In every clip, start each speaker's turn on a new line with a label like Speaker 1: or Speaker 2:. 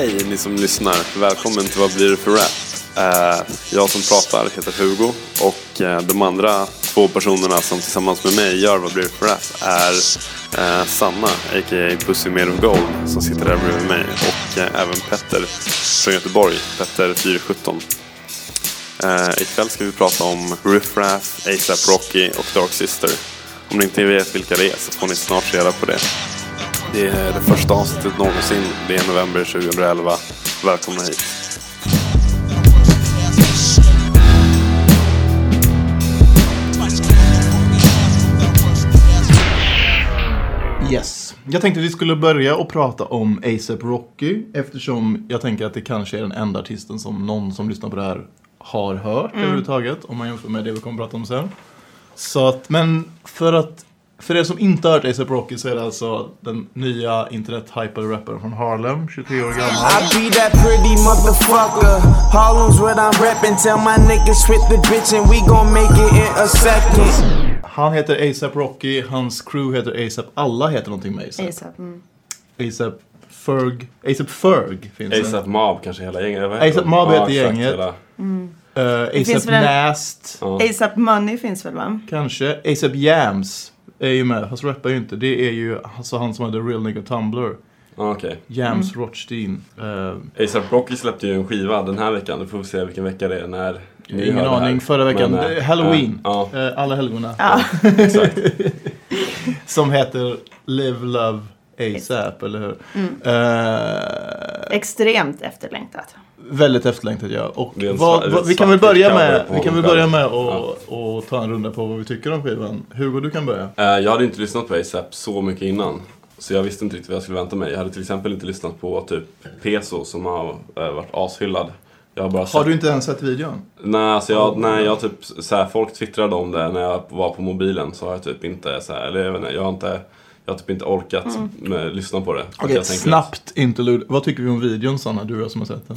Speaker 1: Hej ni som lyssnar, välkommen till Vad blir det för rap? Eh, jag som pratar heter Hugo och eh, de andra två personerna som tillsammans med mig gör Vad blir det för rap är eh, Sanna, a.k.a. Pussy Made of Gold, som sitter där bredvid mig och även Petter från Göteborg, Petter 417. Ikväll ska vi prata om Riff Raff, ASAP Rocky och Dark Sister. Om ni inte vet vilka det är så får ni snart reda på det. Det är det första avsnittet någonsin. Det är november 2011. Välkomna hit.
Speaker 2: Yes. Jag tänkte att vi skulle börja och prata om ASAP Rocky eftersom jag tänker att det kanske är den enda artisten som någon som lyssnar på det här har hört överhuvudtaget om man jämför med det vi kommer att prata om sen. Så att, men för att för er som inte har hört ASAP Rocky så är det alltså den nya internet-hypade rapparen från Harlem, 23 år gammal.
Speaker 3: I be that pretty motherfucker. Harlem's what I'm reppin'. Tell my niggas quit the bitch and we gon' make it in a second.
Speaker 2: Han heter ASAP Rocky, hans crew heter ASAP, alla heter någonting med ASAP.
Speaker 4: ASAP. Mm.
Speaker 2: ASAP Ferg, ASAP Ferg finns det.
Speaker 1: ASAP Mob kanske hela gänget?
Speaker 2: ASAP? Mob heter gänget. Uh, ASAP
Speaker 4: väl en-
Speaker 2: Nast.
Speaker 4: ASAP Money finns väl va?
Speaker 2: kanske. ASAP Yams är ju med, fast rappar ju inte. Det är ju alltså han som hade Real Nigga Tumblr.
Speaker 1: Ja, okej.
Speaker 2: Yams
Speaker 4: Mm.
Speaker 2: Rothstein. Uh,
Speaker 1: ASAP Rocky släppte ju en skiva den här veckan. Då får vi se vilken vecka det är när ni
Speaker 2: ingen
Speaker 1: hör det här.
Speaker 2: aning, förra veckan.
Speaker 1: Men, eh,
Speaker 2: Halloween.
Speaker 1: Ja,
Speaker 2: Eh, alla helgona.
Speaker 4: Ja.
Speaker 1: exakt.
Speaker 2: Som heter Live Love ASAP, eller hur?
Speaker 4: Mm.
Speaker 2: Eh,
Speaker 4: Extremt efterlängtat.
Speaker 2: Väldigt efterlängtat ja. Och vad, vad, vi kan väl börja med, vi kan väl börja med att och ta en runda på vad vi tycker om skivan. Hugo, du kan börja.
Speaker 1: Eh, Jag hade inte lyssnat på ASAP så mycket innan. Så jag visste inte riktigt vad jag skulle vänta mig. Jag hade till exempel inte lyssnat på typ Peso som har eh, varit ashyllad. Jag har bara
Speaker 2: Har
Speaker 1: sett...
Speaker 2: du inte ens sett videon?
Speaker 1: Nej, alltså jag, nej, jag typ så här, folk twittrade om det när jag var på mobilen så har jag typ inte så här, eller jag vet inte, jag har inte, jag har typ inte orkat med, lyssna på det. Att
Speaker 2: Okej,
Speaker 1: tänker
Speaker 2: snabbt interlude. Vad tycker vi om videon Sanna, du och jag som har sett den?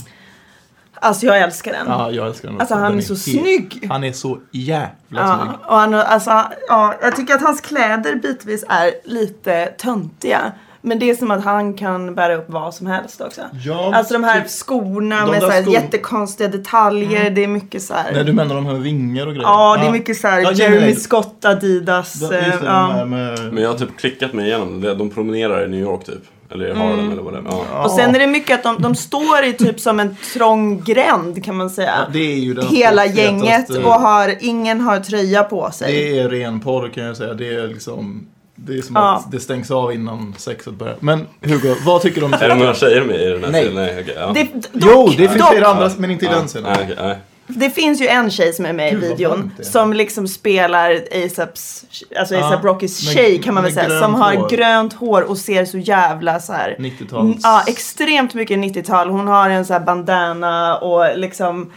Speaker 4: Alltså jag älskar den.
Speaker 2: Ja, jag älskar den.
Speaker 4: Alltså
Speaker 2: också.
Speaker 4: han
Speaker 2: Den
Speaker 4: är så
Speaker 2: helt-
Speaker 4: snygg.
Speaker 2: Han är så jävla
Speaker 4: Ja,
Speaker 2: snygg.
Speaker 4: och han, alltså, ja, jag tycker att hans kläder bitvis är lite töntiga. Men det är som att han kan bära upp vad som helst också.
Speaker 2: Ja,
Speaker 4: alltså de här
Speaker 2: typ-
Speaker 4: skorna
Speaker 2: de
Speaker 4: med så här
Speaker 2: skor- Mm.
Speaker 4: jättekonstiga detaljer. Det är mycket så här.
Speaker 2: Nej, du menar de här med vingar och grejer?
Speaker 4: Ja, det är mycket så här
Speaker 2: Ja,
Speaker 4: Jeremy
Speaker 2: nej.
Speaker 4: Scott, Adidas.
Speaker 2: Da-
Speaker 4: eh,
Speaker 2: det,
Speaker 4: ja.
Speaker 2: med...
Speaker 1: Men jag har typ klickat mig igenom det. De promenerar i New York typ. Eller i Harlem eller vad det är. Ja.
Speaker 4: Och sen är det mycket att de, de står i typ som en trång gränd kan man säga.
Speaker 2: Ja, det är ju den
Speaker 4: Hela gänget och har, ingen har tröja på sig.
Speaker 2: Det är ren porr kan jag säga. Det är liksom... Det är som
Speaker 4: Ja.
Speaker 2: att det stängs av innan sexet börjar. Men Hugo, vad tycker du om
Speaker 1: Är det några tjejer med i den här
Speaker 2: Nej.
Speaker 1: serien? Nej, okej. ja.
Speaker 4: Det,
Speaker 2: Jo,
Speaker 4: dock,
Speaker 2: det finns flera andra, men inte i
Speaker 1: Ja.
Speaker 2: den scenen.
Speaker 1: Nej, okej, nej.
Speaker 4: Det finns ju en tjej som är med i
Speaker 2: Gud,
Speaker 4: videon som liksom spelar ASAPs, alltså ASAP Rockys
Speaker 2: med-
Speaker 4: tjej kan man väl säga. Som har
Speaker 2: hår.
Speaker 4: grönt hår och ser så jävla så här.
Speaker 2: 90-tals...
Speaker 4: Ja, extremt mycket 90-tal. Hon har en så här bandana och liksom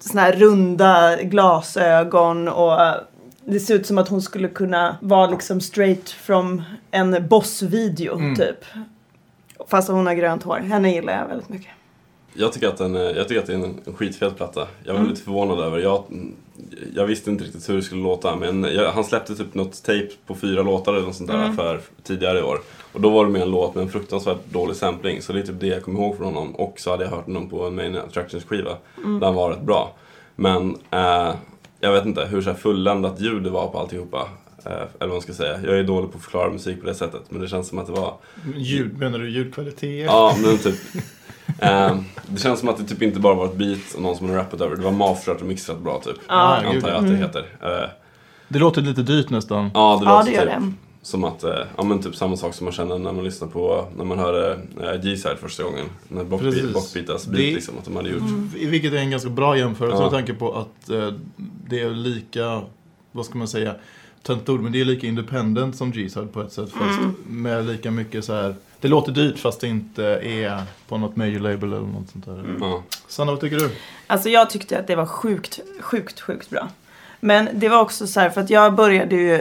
Speaker 4: såna här runda glasögon och eh, det ser ut som att hon skulle kunna vara liksom straight from en bossvideo
Speaker 2: Mm.
Speaker 4: typ. Fast hon har grönt hår. Henne gillar jag väldigt mycket.
Speaker 1: Jag tycker att, den, är- jag tycker att det är en, en skitfet platta. Jag var lite förvånad över jag, jag visste inte riktigt hur det skulle låta men jag, han släppte typ något tape på fyra låtar eller något sånt där för tidigare i år. Och då var det med en låt med en fruktansvärt dålig sampling så det är typ det jag kommer ihåg från honom. Och så hade jag hört honom på en Main Attractions skiva där han var rätt bra. Men eh, jag vet inte hur så här fulländat ljud det var på alltihopa. Eh, eller vad man ska säga. Jag är dålig på att förklara musik på det sättet men det känns som att det var
Speaker 2: Ljud, menar du ljudkvalitet?
Speaker 1: Ja, men typ. Ehm, det känns som att det typ inte bara var ett beat och någon som hade rappat över. Det var masterat och mixat bra typ.
Speaker 2: Ja,
Speaker 1: Antar
Speaker 2: gud,
Speaker 1: jag att det heter. Eh,
Speaker 2: Det låter lite dyrt nästan.
Speaker 1: ja, det
Speaker 4: Ja,
Speaker 1: låter
Speaker 4: det gör
Speaker 1: typ
Speaker 4: det.
Speaker 1: som att, eh, ja men typ samma sak som man känner när man lyssnar på, när man hörde eh, G-side första gången. När Blockbeatas beat
Speaker 2: Det-
Speaker 1: liksom, att de hade gjort.
Speaker 2: Vilket är en ganska bra jämförelse
Speaker 1: Ja.
Speaker 2: med tanke på att eh, det är lika, vad ska man säga, töntigt ord, men det är lika independent som G-Side på ett sätt. Fast med lika mycket så här. Det låter dyrt fast det inte är på något major label eller något sånt där.
Speaker 1: Ja.
Speaker 2: Sanna, vad tycker du?
Speaker 4: Alltså jag tyckte att det var sjukt, sjukt, sjukt bra. Men det var också så här, för att jag började ju,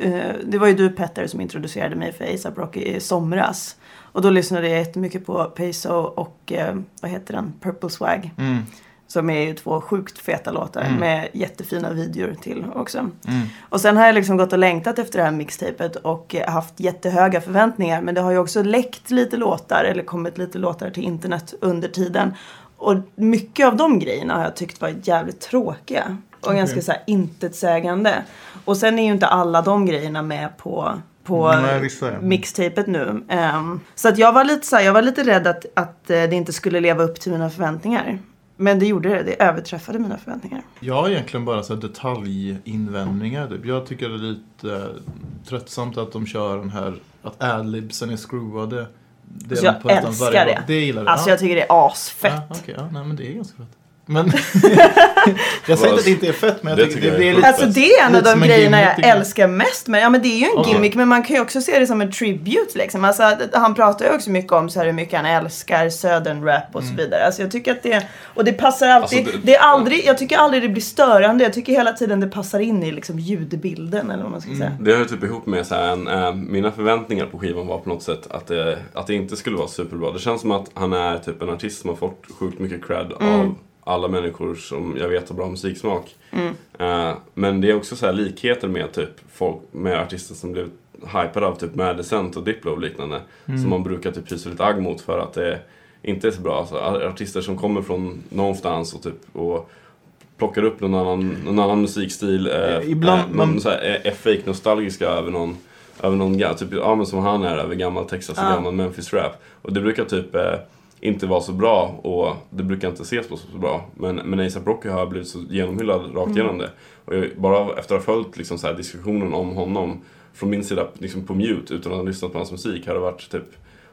Speaker 4: eh, det var ju du Petter som introducerade mig för ASAP Rocky i somras. Och då lyssnade jag jättemycket på Peso och, eh, vad heter den, Purple Swag.
Speaker 2: Mm.
Speaker 4: Som är ju två sjukt feta låtar med jättefina videor till också.
Speaker 2: Mm.
Speaker 4: Och sen har jag liksom gått och längtat efter det här mixtapet och haft jättehöga förväntningar. Men det har ju också läckt lite låtar eller kommit lite låtar till internet under tiden. Och mycket av de grejerna har jag tyckt var jävligt tråkiga. Och ganska så här intetsägande. Och sen är ju inte alla de grejerna med på på mixtapet nu. Ehm, så att jag var lite så här, jag var lite rädd att, att eh, det inte skulle leva upp till mina förväntningar. Men det gjorde det, det överträffade mina förväntningar.
Speaker 2: Jag har egentligen bara så detaljinvändningar. Typ. Jag tycker det är lite eh, tröttsamt att de kör den här, att adlibsen är screwade. Det är
Speaker 4: Så jag älskar det.
Speaker 2: Det gillar du?
Speaker 4: Alltså
Speaker 2: Ja.
Speaker 4: jag tycker det är asfett.
Speaker 2: Ja, okej, ja, nej, men det är ganska fett. Men jag säger inte att det inte är fett, men jag
Speaker 1: Det
Speaker 2: tycker, det,
Speaker 1: jag är
Speaker 2: det är
Speaker 1: sjukt
Speaker 2: lite...
Speaker 4: Alltså det är en av de grejerna
Speaker 2: gimmick,
Speaker 4: jag älskar mest med Ja men det är ju en gimmick men man kan ju också se det som en tribute liksom. Alltså, han pratar ju också mycket om så här hur mycket han älskar södern rap och så
Speaker 2: Mm.
Speaker 4: vidare. Alltså jag tycker att det, och det passar alltid,
Speaker 1: Alltså,
Speaker 4: det,
Speaker 1: det-
Speaker 4: är aldrig, jag tycker aldrig det blir störande. Jag tycker hela tiden det passar in i liksom ljudbilden eller vad man ska
Speaker 2: Mm.
Speaker 4: säga.
Speaker 1: Det hör typ ihop med så här, en, eh, mina förväntningar på skivan var på något sätt att det, att det inte skulle vara superbra. Det känns som att han är typ en artist som har fått sjukt mycket cred av alla människor som jag vet har bra musiksmak. Eh, men det är också så här likheter med typ folk, med artister som blev hypade av typ Madcent och Diplo och liknande. Som man brukar typ hysa lite agg mot för att det inte är så bra. Alltså, artister som kommer från någonstans och typ och plockar upp någon annan, någon annan musikstil. Eh,
Speaker 2: Ibland-
Speaker 1: eh,
Speaker 2: man-
Speaker 1: så här, är, är fake nostalgiska över någon, över någon typ, ja men som han är över gammal Texas och
Speaker 4: Ja.
Speaker 1: gammal Memphis rap. Och det brukar typ eh, inte vara så bra och det brukar inte ses på så bra. Men, men ASAP Rocky har blivit så genomhyllad rakt
Speaker 4: Mm.
Speaker 1: igenom det. Och jag, bara efter att ha följt liksom, så här, diskussionen om honom från min sida liksom, på mute utan att ha lyssnat på hans musik har det varit typ,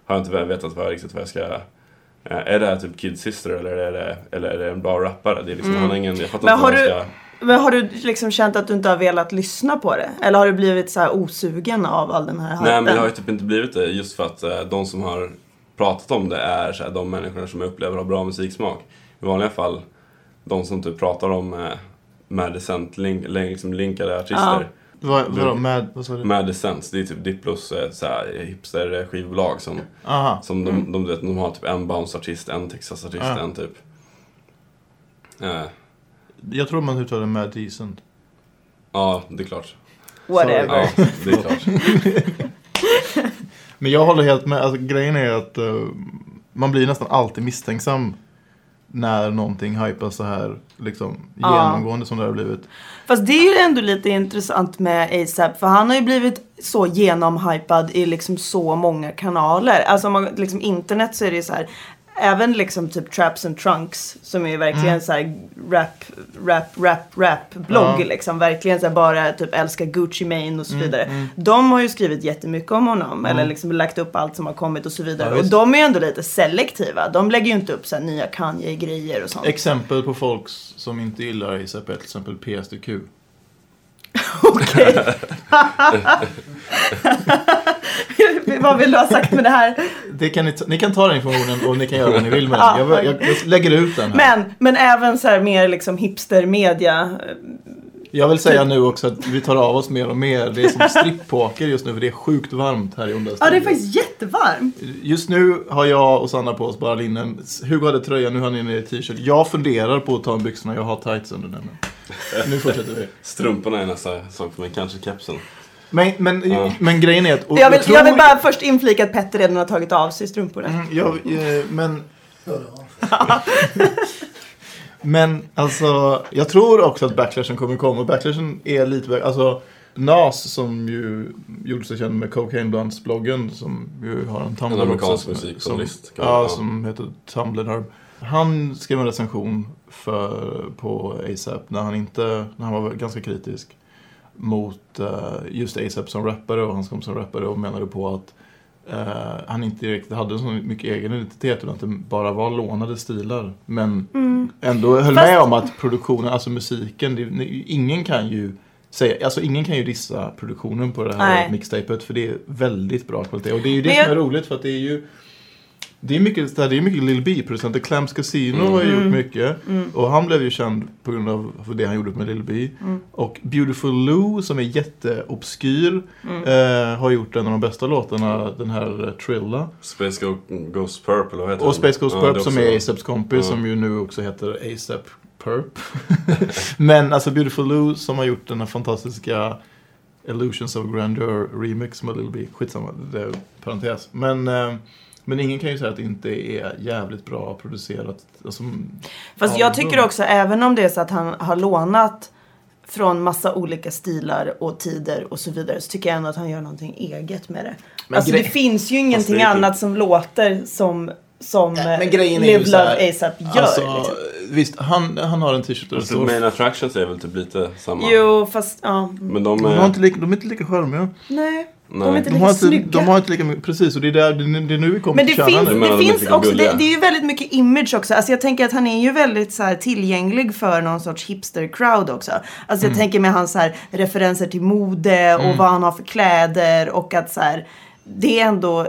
Speaker 1: har jag inte vetat vad, riktigt vad jag ska eh, är det här typ Kid Sister eller är det, eller är det en bra rappare? Det är liksom, han har ingen, jag fattar
Speaker 4: Men
Speaker 1: inte
Speaker 4: har
Speaker 1: jag
Speaker 4: du-
Speaker 1: ska...
Speaker 4: Men har du liksom känt att du inte har velat lyssna på det? Eller har du blivit så här osugen av all den här
Speaker 1: Nej men
Speaker 4: hypen?
Speaker 1: jag har ju typ inte blivit det just för att eh, de som har pratat om det är så här, de människorna som jag upplever har bra musiksmak. I vanliga fall, de som typ pratar om eh, med decent link, liksom linkade artister.
Speaker 2: Vad, vadå, med, vad sa du?
Speaker 1: Med Decent, det är typ Diplos eh, så här, hipster skivbolag som,
Speaker 2: Aha.
Speaker 1: som de, de, vet, de har typ en bounce-artist, en Texas-artist,
Speaker 2: Ja.
Speaker 1: en typ... Eh,
Speaker 2: Jag tror man uttalar med decent.
Speaker 1: ja, det är klart.
Speaker 4: Whatever.
Speaker 1: Ja, det är klart.
Speaker 2: Men jag håller helt med. Alltså, grejen är att eh, man blir nästan alltid misstänksam när någonting hypas så här liksom,
Speaker 4: Ja.
Speaker 2: genomgående som det har blivit.
Speaker 4: Fast det är ju ändå lite intressant med ASAP för han har ju blivit så genomhypad i liksom så många kanaler. Alltså om man, liksom internet så är det ju så här Även liksom typ Traps and Trunks som är verkligen så här rap, rap, rap, rap blogg
Speaker 2: Ja.
Speaker 4: liksom. Verkligen så här bara typ älskar Gucci Mane och så vidare. De har ju skrivit jättemycket om honom eller liksom lagt upp allt som har kommit och så vidare.
Speaker 2: Ja,
Speaker 4: och de är ju ändå lite selektiva. De lägger ju inte upp så här nya Kanye-grejer och sånt.
Speaker 2: Exempel på folk som inte gillar ASAP är till exempel PSDQ.
Speaker 4: Okej. Vad vill du ha sagt med det här?
Speaker 2: Det kan ni, ta, ni kan ta den informationen och ni kan göra vad ni vill med den. Jag, jag, jag lägger ut den här.
Speaker 4: Men, men även så här mer liksom hipstermedia.
Speaker 2: Jag vill säga nu också att vi tar av oss mer och mer. Det är som stripppoker just nu för det är sjukt varmt här i Onda
Speaker 4: Ja, det är faktiskt jättevarmt.
Speaker 2: Just nu har jag och Sanna på oss bara linnen. Hugo hade tröja, nu har ni i t-shirt. Jag funderar på att ta en byxorna, jag har tights under den. Nu fortsätter vi.
Speaker 1: Strumporna är nästa sak för mig, kanske kepsen.
Speaker 2: Men, men,
Speaker 1: Ja.
Speaker 2: men grejen är att... och
Speaker 4: Jag vill,
Speaker 2: tror-
Speaker 4: jag vill bara först inflika att Petter redan har tagit av sig strumporna.
Speaker 2: Mm, Jag, eh, men... men alltså, jag tror också att backlashen kommer komma. Och backlashen är lite... Alltså, Nas som ju gjorde sig känd med Cocaine Blunts-bloggen som ju har en Tumblr
Speaker 1: En amerikansk musikjournalist,
Speaker 2: ja, som heter Tumblr. Han skrev en recension för, på ASAP när han inte, när han var ganska kritisk mot eh, just ASAP som rappare och hans kom som rappare och menade på att eh, han inte riktigt hade så mycket egen identitet utan att det bara var lånade stilar. Men ändå höll
Speaker 4: Fast-
Speaker 2: med om att produktionen, alltså musiken, det, ingen kan ju säga, alltså ingen kan ju dissa produktionen på det här
Speaker 4: Nej.
Speaker 2: mixtapet för det är väldigt bra kvalitet. Och det är ju det
Speaker 4: Men
Speaker 2: som
Speaker 4: jag-
Speaker 2: är roligt för att det är ju det är mycket, det är mycket Lil B-producenter. Clams Casino
Speaker 5: Mm.
Speaker 2: har ju
Speaker 4: Mm.
Speaker 2: gjort mycket. Och han blev ju känd på grund av det han gjorde med Lil B.
Speaker 4: Mm.
Speaker 2: Och Beautiful Lou som är jätteobskyr
Speaker 4: Mm.
Speaker 2: eh, har gjort en av de bästa låtarna, den här eh, Trilla.
Speaker 1: Space Go- Ghost Purple, vad heter
Speaker 2: Och? Space Ghost
Speaker 1: Ja,
Speaker 2: Purp
Speaker 1: det
Speaker 2: som är ASAPs kompis
Speaker 1: Ja.
Speaker 2: som ju nu också heter ASAP Purp. Men alltså Beautiful Lou som har gjort den här fantastiska Illusions of Grandeur remix med Lil B. Skitsamma, det är parentes. Men, eh, men ingen kan ju säga att det inte är jävligt bra producerat. Alltså,
Speaker 4: Fast
Speaker 2: album.
Speaker 4: jag tycker också, även om det är så att han har lånat från massa olika stilar och tider och så vidare så tycker jag ändå att han gör någonting eget med det.
Speaker 2: Men
Speaker 4: alltså det finns ju ingenting
Speaker 1: ju-
Speaker 4: annat som låter som, som
Speaker 2: Nej, men grejen
Speaker 4: Live Love ASAP gör.
Speaker 2: Alltså,
Speaker 4: liksom.
Speaker 2: visst, han, han har en t-shirt där det
Speaker 1: Alltså,
Speaker 2: står...
Speaker 1: main attractions är väl typ lite samma.
Speaker 4: Jo, fast ja.
Speaker 1: Men de
Speaker 2: De,
Speaker 1: är...
Speaker 2: har inte lika, de är inte lika charmiga.
Speaker 4: Nej.
Speaker 1: Nej.
Speaker 4: De är inte
Speaker 2: De
Speaker 4: lika
Speaker 2: har inte,
Speaker 4: snygga.
Speaker 2: de har inte lika mycket, precis och det är, där, det, det är nu vi kommer
Speaker 4: Men det
Speaker 2: till
Speaker 4: finns, det
Speaker 1: de är
Speaker 4: finns också, det, det är ju väldigt mycket image också. Alltså jag tänker att han är ju väldigt så här tillgänglig för någon sorts hipster-crowd också. Alltså jag
Speaker 2: Mm.
Speaker 4: tänker med hans så här referenser till mode och vad han har för kläder och att så här, det är ändå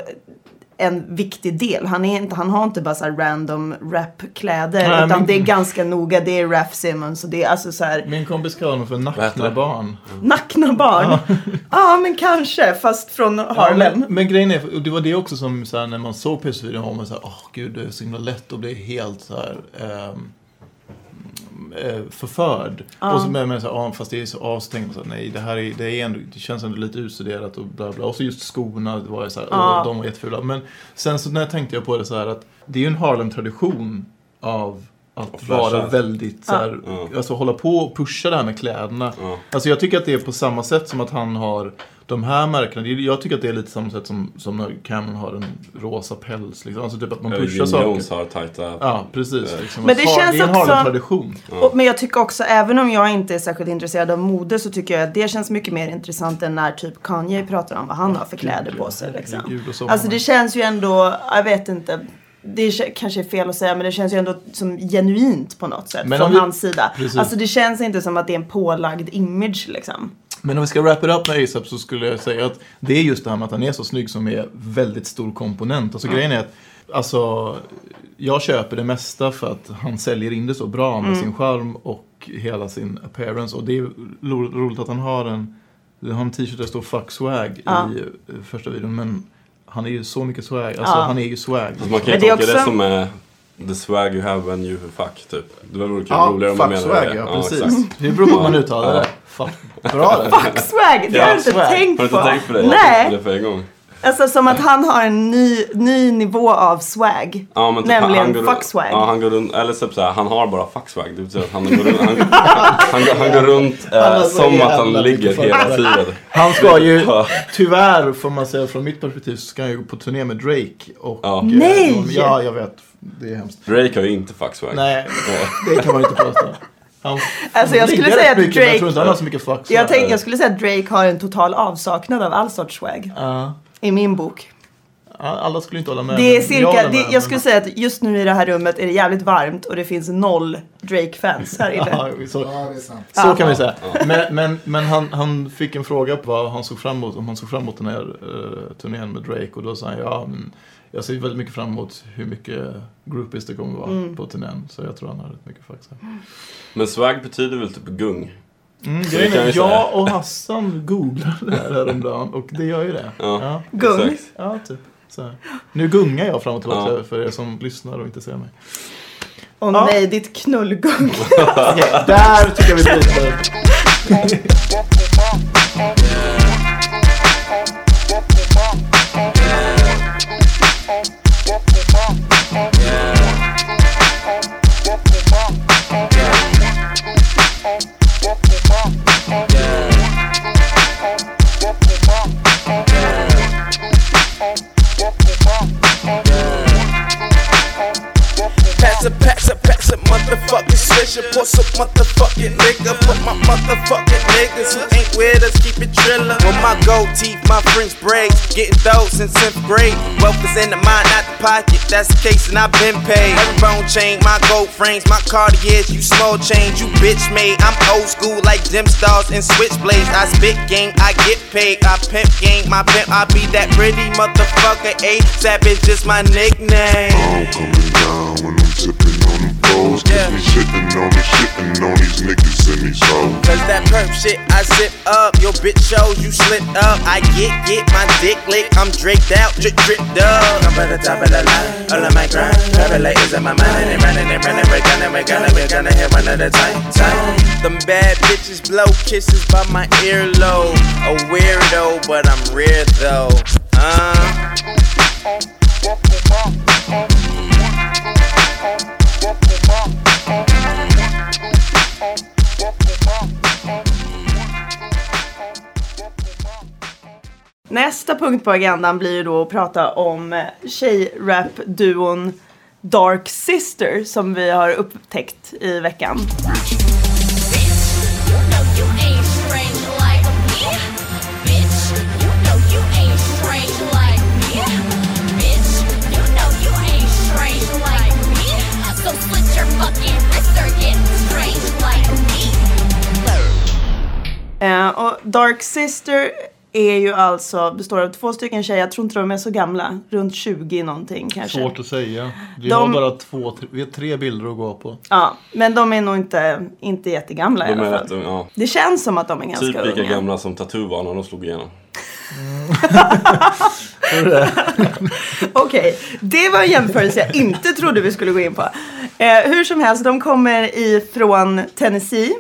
Speaker 4: en viktig del. Han, är inte, han har inte bara så här random rap-kläder
Speaker 2: Nej,
Speaker 4: utan
Speaker 2: men-
Speaker 4: det är ganska noga. Det är Raph Simmons och det är alltså så här
Speaker 2: Min kompis kallar honom för nackna
Speaker 1: det?
Speaker 2: barn.
Speaker 4: nackna barn. Ja, men kanske fast från
Speaker 2: Ja,
Speaker 4: Harlem.
Speaker 2: men, men grejen är, och det var det också som så här, när man såg PS4 var man såhär, åh gud det är så himla lätt att bli helt så här ehm, eh, förförd. Och så med, med så här, ah, fast det är så, ah, så tänkte man så här, nej det här är, det är ändå, det känns ändå lite utstuderat och bla bla. Och så just skorna, det var så här,
Speaker 4: Ja.
Speaker 2: de var jättefula. Men sen så när tänkte jag på det så här att det är ju en Harlem-tradition av att vara väldigt så här,
Speaker 1: Ja.
Speaker 2: alltså hålla på och pusha det här med kläderna.
Speaker 1: Ja.
Speaker 2: Alltså jag tycker att det är på samma sätt som att han har de här märkena. är- Jag tycker att det är lite samma sätt som, som när Cameron har en rosa päls. Liksom. Alltså typ att man
Speaker 1: Ja,
Speaker 2: pushar saker.
Speaker 1: Jones har tajta...
Speaker 2: Ja, precis. Liksom.
Speaker 4: Men det
Speaker 2: ha-
Speaker 4: känns
Speaker 2: det är en
Speaker 4: också-
Speaker 2: Harlem-tradition.
Speaker 4: Och, men jag tycker också, även om jag inte är särskilt intresserad av mode så tycker jag att det känns mycket mer intressant än när typ Kanye pratar om vad han har för kläder på sig. Liksom.
Speaker 2: Så
Speaker 4: Alltså
Speaker 2: har
Speaker 4: det känns ju ändå, jag vet inte. Det kä- kanske är fel att säga men det känns ju ändå som genuint på något sätt
Speaker 2: Men
Speaker 4: från
Speaker 2: vi-
Speaker 4: hans sida.
Speaker 2: Precis.
Speaker 4: Alltså det känns inte som att det är en pålagd image liksom.
Speaker 2: Men om vi ska wrap it up med ASAP så skulle jag säga att det är just det här med att han är så snygg som är väldigt stor komponent. Alltså grejen är att, alltså, jag köper det mesta för att han säljer in det så bra med sin charm och hela sin appearance. Och det är ro- roligt att han har en, han har en t-shirt där det står 'fuck swag'
Speaker 4: Ja.
Speaker 2: i eh, första videon. Men han är ju så mycket swag, alltså
Speaker 4: Ja.
Speaker 2: han är ju swag.
Speaker 1: Alltså, man kan ju
Speaker 4: det
Speaker 1: tolka det
Speaker 4: också-
Speaker 1: som är the swag you have when you fuck, typ. Det var roligt,
Speaker 2: Ja,
Speaker 1: roligare om
Speaker 2: fuck
Speaker 1: menar
Speaker 2: swag,
Speaker 1: det.
Speaker 2: ja precis.
Speaker 1: exakt.
Speaker 2: Det beror på hur man uttalar
Speaker 1: Ja.
Speaker 2: det. Fuck. Bra det.
Speaker 4: Fuck swag! Det har jag inte
Speaker 2: swag.
Speaker 4: tänkt
Speaker 1: Har du
Speaker 4: på.
Speaker 1: inte tänkt på det? Jag
Speaker 4: Nej!
Speaker 1: tänkte på det för en gång.
Speaker 4: Alltså som att han har en ny, ny nivå av swag.
Speaker 1: Ja, men typ,
Speaker 4: Nämligen
Speaker 1: han, går,
Speaker 4: fuck swag.
Speaker 1: Ja, han går runt, eller typ såhär, han har bara fuck swag. Det betyder att han går runt, han, han, går, han går runt
Speaker 2: Han
Speaker 1: eh, som att han ligger hela
Speaker 2: swag.
Speaker 1: tiden.
Speaker 2: Han ska ju, tyvärr får man säga från mitt perspektiv, så ska han ju gå på turné med Drake. Och,
Speaker 1: Ja.
Speaker 2: eh,
Speaker 4: Nej!
Speaker 2: de- Ja, jag vet. Det är hemskt.
Speaker 1: Drake har ju inte fuck swag.
Speaker 2: Nej, det kan man ju inte påstå. Han
Speaker 4: Alltså, jag skulle säga att
Speaker 2: mycket, men Jag
Speaker 4: Drake-
Speaker 2: tror inte han har så mycket fuck.
Speaker 4: Jag, tänk, jag skulle säga att Drake har en total avsaknad av all sorts swag.
Speaker 2: Ja.
Speaker 4: I min bok.
Speaker 2: alla skulle inte hålla med.
Speaker 4: Det är
Speaker 2: jag
Speaker 4: cirka,
Speaker 2: håller
Speaker 4: det,
Speaker 2: med,
Speaker 4: jag skulle
Speaker 2: men-
Speaker 4: säga att just nu i det här rummet är det jävligt varmt och det finns noll Drake-fans här inne.
Speaker 2: Ja, så,
Speaker 6: Ja, det är sant.
Speaker 2: så
Speaker 4: Ja.
Speaker 2: kan vi säga. Men, men, men han, han fick en fråga på vad han såg fram emot, om han såg fram emot den här uh, turnén med Drake. Och då sa han, ja men jag ser väldigt mycket fram emot hur mycket groupies det kommer vara
Speaker 4: Mm.
Speaker 2: på turnén. Så jag tror han har rätt mycket faktiskt.
Speaker 1: Men swag betyder väl typ gung?
Speaker 2: Mm, grejen är,
Speaker 1: säga.
Speaker 2: jag och Hassan googlade det här häromdagen och det gör ju det.
Speaker 1: Ja.
Speaker 2: Ja,
Speaker 4: Gung.
Speaker 2: Ja typ. Så här. Nu gungar jag fram och tillbaka
Speaker 1: Ja.
Speaker 2: för er som lyssnar och inte ser mig.
Speaker 4: Åh
Speaker 2: Ja.
Speaker 4: nej, ditt knullgung.
Speaker 2: Där tycker jag vi bryter.
Speaker 7: swisher. Pour some motherfucking liquor. Put my motherfucking niggas who ain't with us, keep it drillin'. With my gold teeth, my French braids. Getting those since 10th grade. Wealth is in the mind, not the pocket. That's the case, and I've been paid. Every bone chain, my gold frames, my Cartiers, you small change, you bitch made. I'm old school like dim stars and switchblades. I spit game, I get paid. I pimp game, my pimp, I be that pretty motherfucker. A$AP is just my nickname.
Speaker 6: I'm coming down when I'm tipping on them foes. Cause
Speaker 7: Yeah.
Speaker 6: we shitting on and shitting on these niggas and these hoes.
Speaker 7: Cause that perp shit I zip up, your bitch shows you slipped up. I get, get my dick licked, I'm draked out, drip, drip, dub. I'm at the top of the line, all of my grind. Revelators in my mind, and they running, they running, we're gonna, we're gonna, we're gonna hit one at a time, time. Them bad bitches blow kisses by my earlobe. A weirdo, but I'm rare though. Uh.
Speaker 4: Nästa punkt på agendan blir ju då att prata om tjejrap-duon Dark Sister som vi har upptäckt i veckan. Uh, och Dark Sister är ju alltså, består av två stycken tjejer, jag tror inte de är så gamla, runt 20 någonting kanske.
Speaker 2: Svårt att säga. Vi
Speaker 4: De-
Speaker 2: har bara två, tre, vi har tre bilder att gå på.
Speaker 4: Ja, men de är nog inte, inte jättegamla i
Speaker 1: De är
Speaker 4: alla
Speaker 1: rätt,
Speaker 4: fall.
Speaker 1: ja,
Speaker 4: Det känns som att de är ganska
Speaker 1: typ lika
Speaker 4: unga.
Speaker 1: gamla som Tattoo var när de slog igenom.
Speaker 4: Okej, det var en jämförelse jag inte trodde vi skulle gå in på. Eh, hur som helst, de kommer ifrån Tennessee.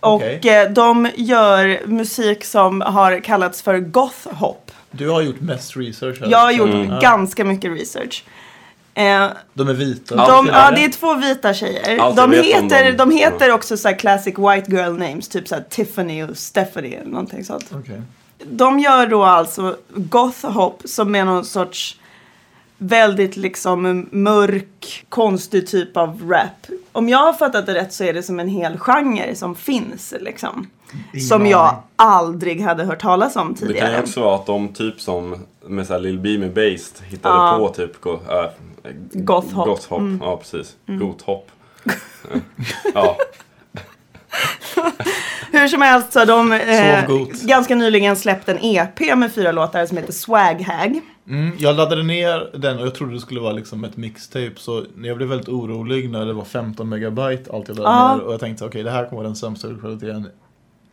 Speaker 4: Och eh, de gör musik som har kallats för goth hop.
Speaker 2: Du har gjort mest research här.
Speaker 4: Jag har gjort
Speaker 1: Mm.
Speaker 4: ganska mycket research. Eh,
Speaker 2: De är vita.
Speaker 4: De,
Speaker 1: det är
Speaker 4: ja,
Speaker 1: det.
Speaker 4: det är två vita tjejer. De heter, de heter också så här classic white girl names, typ så här Tiffany och Stephanie eller någonting sånt.
Speaker 2: Okej.
Speaker 4: De gör då alltså goth hop som är någon sorts väldigt liksom mörk, konstig typ av rap. Om jag har fattat det rätt så är det som en hel genre som finns liksom.
Speaker 2: Ingen
Speaker 4: som jag
Speaker 2: aning.
Speaker 4: aldrig hade hört talas om
Speaker 1: Det kan
Speaker 4: tidigare.
Speaker 1: ju också vara att de typ som med såhär Lil B med Based hittade
Speaker 4: Ja.
Speaker 1: på typ go, äh,
Speaker 4: Goth hop.
Speaker 1: Goth hop.
Speaker 4: Mm.
Speaker 1: Ja precis. Goth hop. ja.
Speaker 4: Hur som helst så har de eh, ganska nyligen släppt en EP med fyra låtar som heter Swag Hag.
Speaker 2: Mm, jag laddade ner den och jag trodde det skulle vara liksom ett mixtape så jag blev väldigt orolig när det var 15 megabyte allt jag laddade
Speaker 4: Ja.
Speaker 2: ner och jag tänkte okej det här kommer vara den sämsta ljudkvaliteten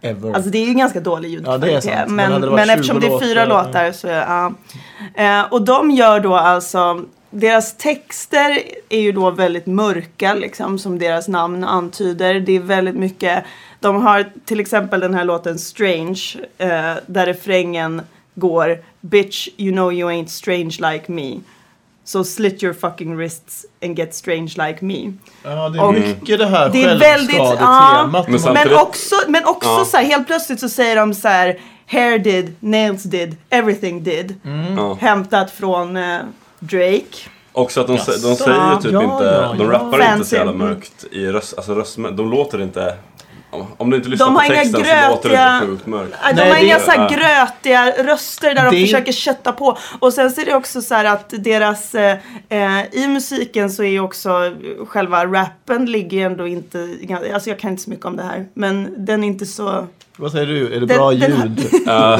Speaker 2: ever.
Speaker 4: Alltså det är ju ganska dålig
Speaker 2: Ja,
Speaker 4: ljudkvalitet.
Speaker 2: sant. Men
Speaker 4: men, men,
Speaker 2: varit 20
Speaker 4: eftersom det är fyra
Speaker 2: låtar,
Speaker 4: låtar så ja. Eh, och de gör då alltså deras texter är ju då väldigt mörka liksom som deras namn antyder. Det är väldigt mycket. De har till exempel den här låten Strange eh, där refrängen går Bitch you know you ain't strange like me. So slit your fucking wrists and get strange like me.
Speaker 2: ja, det är
Speaker 4: och-
Speaker 2: mycket det här
Speaker 4: Det är väldigt, ja.
Speaker 1: Men
Speaker 4: men också, men också
Speaker 1: Ja.
Speaker 4: så här, helt plötsligt så säger de så här Hair did, nails did, everything did.
Speaker 1: ja.
Speaker 4: Hämtat från eh, Drake.
Speaker 1: Också att de,
Speaker 2: Jaså.
Speaker 1: de säger ju typ
Speaker 2: Ja,
Speaker 1: inte,
Speaker 2: ja,
Speaker 1: de
Speaker 2: ja.
Speaker 1: rappar inte
Speaker 4: Fancy.
Speaker 1: så jävla
Speaker 4: Mm.
Speaker 1: mörkt i röst, alltså röst, de låter inte, om du inte lyssnar
Speaker 4: De
Speaker 1: på
Speaker 4: har inga
Speaker 1: texten så låter det
Speaker 4: grötiga-
Speaker 1: inte sjukt mörkt.
Speaker 4: De
Speaker 2: Nej,
Speaker 4: har inga så här grötiga röster där de
Speaker 2: Det-
Speaker 4: försöker kötta på. Och sen så är det också så här att deras, eh, eh, i musiken så är ju också själva rappen ligger ju ändå inte, alltså jag kan inte så mycket om det här. Men den är inte så,
Speaker 2: Vad säger du? Är det
Speaker 4: Den-
Speaker 2: bra
Speaker 4: den
Speaker 2: ljud?
Speaker 1: Ja,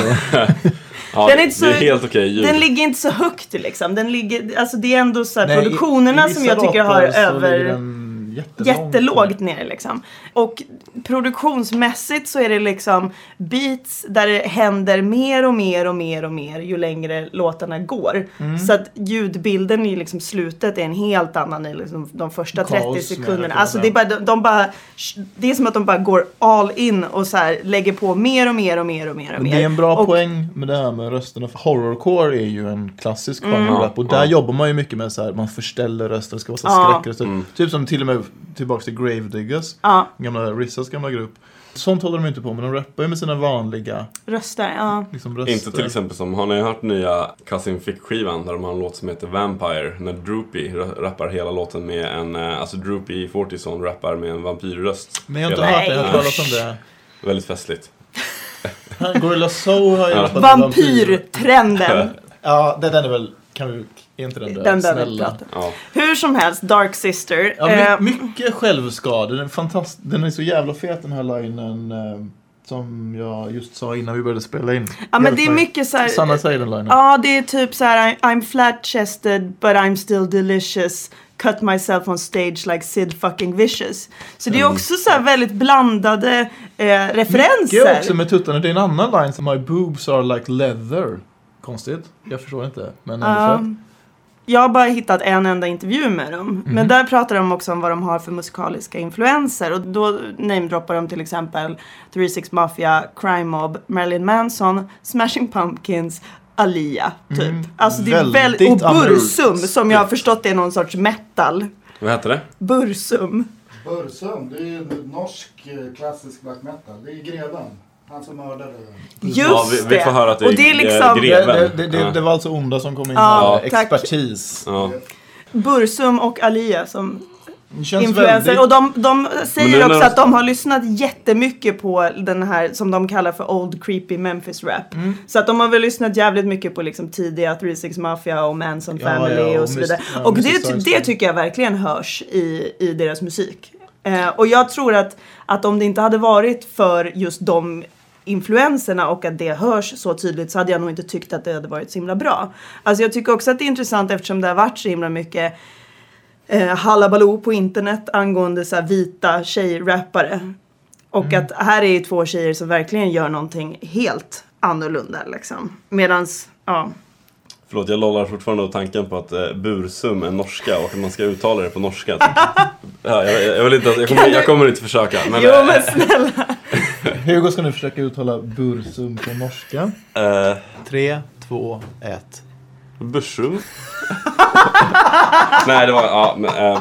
Speaker 1: ja,
Speaker 4: Den är inte så-
Speaker 1: det är helt okej ljud.
Speaker 4: den ligger inte så högt liksom. Den ligger, alltså det är ändå så här
Speaker 2: Nej, i-
Speaker 4: produktionerna
Speaker 2: i
Speaker 4: som
Speaker 2: vissa
Speaker 4: jag tycker har över...
Speaker 2: jättelångt.
Speaker 4: jättelågt ner liksom. Och produktionsmässigt så är det liksom beats där det händer mer och mer och mer och mer ju längre låtarna går.
Speaker 2: Mm.
Speaker 4: Så att ljudbilden i liksom slutet är en helt annan i liksom de första
Speaker 2: Kaos
Speaker 4: 30
Speaker 2: med
Speaker 4: sekunderna.
Speaker 2: det,
Speaker 4: Alltså det är, bara, de, de bara, det är som att de bara går all in och så här lägger på mer och mer och mer och mer och mer.
Speaker 2: det är en bra
Speaker 4: och,
Speaker 2: poäng med det här med rösterna. För horrorcore är ju en klassisk
Speaker 4: Mm.
Speaker 2: genre rap och där
Speaker 1: Ja.
Speaker 2: jobbar man ju mycket med så här, man förställer röster, det ska vara så
Speaker 4: Ja.
Speaker 2: skräckröster. Typ som till och med tillbaka till Gravediggers.
Speaker 4: Ja,
Speaker 2: Gamla Rissas gamla grupp. Sånt håller de inte på med. De rappar ju med sina vanliga
Speaker 4: röster. Ja.
Speaker 2: liksom, röster.
Speaker 1: Inte till exempel som, har ni hört nya Cousin Fick-skivan där de har en låt som heter Vampire när Droopy ra- rappar hela låten med en, eh, alltså Droopy Fortison rappar med en vampyrröst.
Speaker 2: Men jag har inte
Speaker 1: Hela-
Speaker 2: hört det. Jag har talat om det.
Speaker 1: Väldigt festligt.
Speaker 2: Gorilla Soul har ju
Speaker 1: Ja.
Speaker 4: Vampyrtrenden.
Speaker 2: Ja, det, den är väl... Kan vi, är inte den där
Speaker 4: Den behöver vi prata
Speaker 1: Ja.
Speaker 4: Hur som helst, Dark Sister.
Speaker 2: Ja,
Speaker 4: eh,
Speaker 2: my, mycket självskade. Den är, fantast- den är så jävla fet den här linen. Eh, som jag just sa innan vi började spela in.
Speaker 4: ja, men det är mycket så här.
Speaker 2: Sanna säger den linen.
Speaker 4: Ja, det är typ så här. I'm flat-chested but I'm still delicious. Cut myself on stage like Sid fucking vicious. Så det är också så här väldigt blandade eh, referenser.
Speaker 2: Mycket också med tuttarna. Det är en annan line som My boobs are like leather. Konstigt. Jag förstår inte. Men ändå fett.
Speaker 4: Jag har bara hittat en enda intervju med dem.
Speaker 2: Mhm.
Speaker 4: Men där pratar de också om vad de har för musikaliska influenser. Och då namedroppar de till exempel 36 Mafia, Crime Mob, Marilyn Manson, Smashing Pumpkins, Alia, typ. Alltså det är
Speaker 2: Mhm. Väldigt.
Speaker 4: Och Bursum, som jag har förstått är någon sorts metal.
Speaker 1: Vad heter det?
Speaker 4: Bursum.
Speaker 8: Bursum, det är norsk eh, klassisk black metal. Det är greven. Han som mördade.
Speaker 4: Just
Speaker 1: Ja, vi- vi
Speaker 4: det.
Speaker 1: får höra att det
Speaker 4: och det är liksom
Speaker 1: Greven.
Speaker 2: det, det, det var alltså onda som kom in
Speaker 4: Ja,
Speaker 2: med
Speaker 4: tack.
Speaker 2: expertis.
Speaker 1: Ja.
Speaker 4: Bursum och Alia som influenser.
Speaker 2: väldigt...
Speaker 4: Och de, de säger också att de har lyssnat jättemycket på den här som de kallar för Old Creepy Memphis Rap.
Speaker 2: Mm.
Speaker 4: Så att de har väl lyssnat jävligt mycket på liksom tidiga 36 Mafia och Manson
Speaker 2: Ja,
Speaker 4: Family
Speaker 2: ja, och
Speaker 4: och så vidare.
Speaker 2: ja,
Speaker 4: och det, det tycker jag verkligen hörs i, i deras musik. Eh, och jag tror att, att om det inte hade varit för just de influenserna och att det hörs så tydligt så hade jag nog inte tyckt att det hade varit så himla bra. Alltså jag tycker också att det är intressant eftersom det har varit så himla mycket eh, hallabaloo på internet angående så här vita tjejrappare. Och
Speaker 2: Mm.
Speaker 4: att här är ju två tjejer som verkligen gör någonting helt annorlunda liksom. Medans, ja.
Speaker 1: Förlåt, jag lollar fortfarande av tanken på att eh, bursum är norska och att man ska uttala det på norska. ja, jag, jag, vill inte, jag, kommer, jag kommer inte försöka. Men,
Speaker 4: Jo
Speaker 1: eh,
Speaker 4: men snälla.
Speaker 2: Hugo ska nu försöka uttala bursum på norska.
Speaker 1: eh,
Speaker 2: Tre, två, ett.
Speaker 1: Bursum? Nej, det var... Ja, men, eh,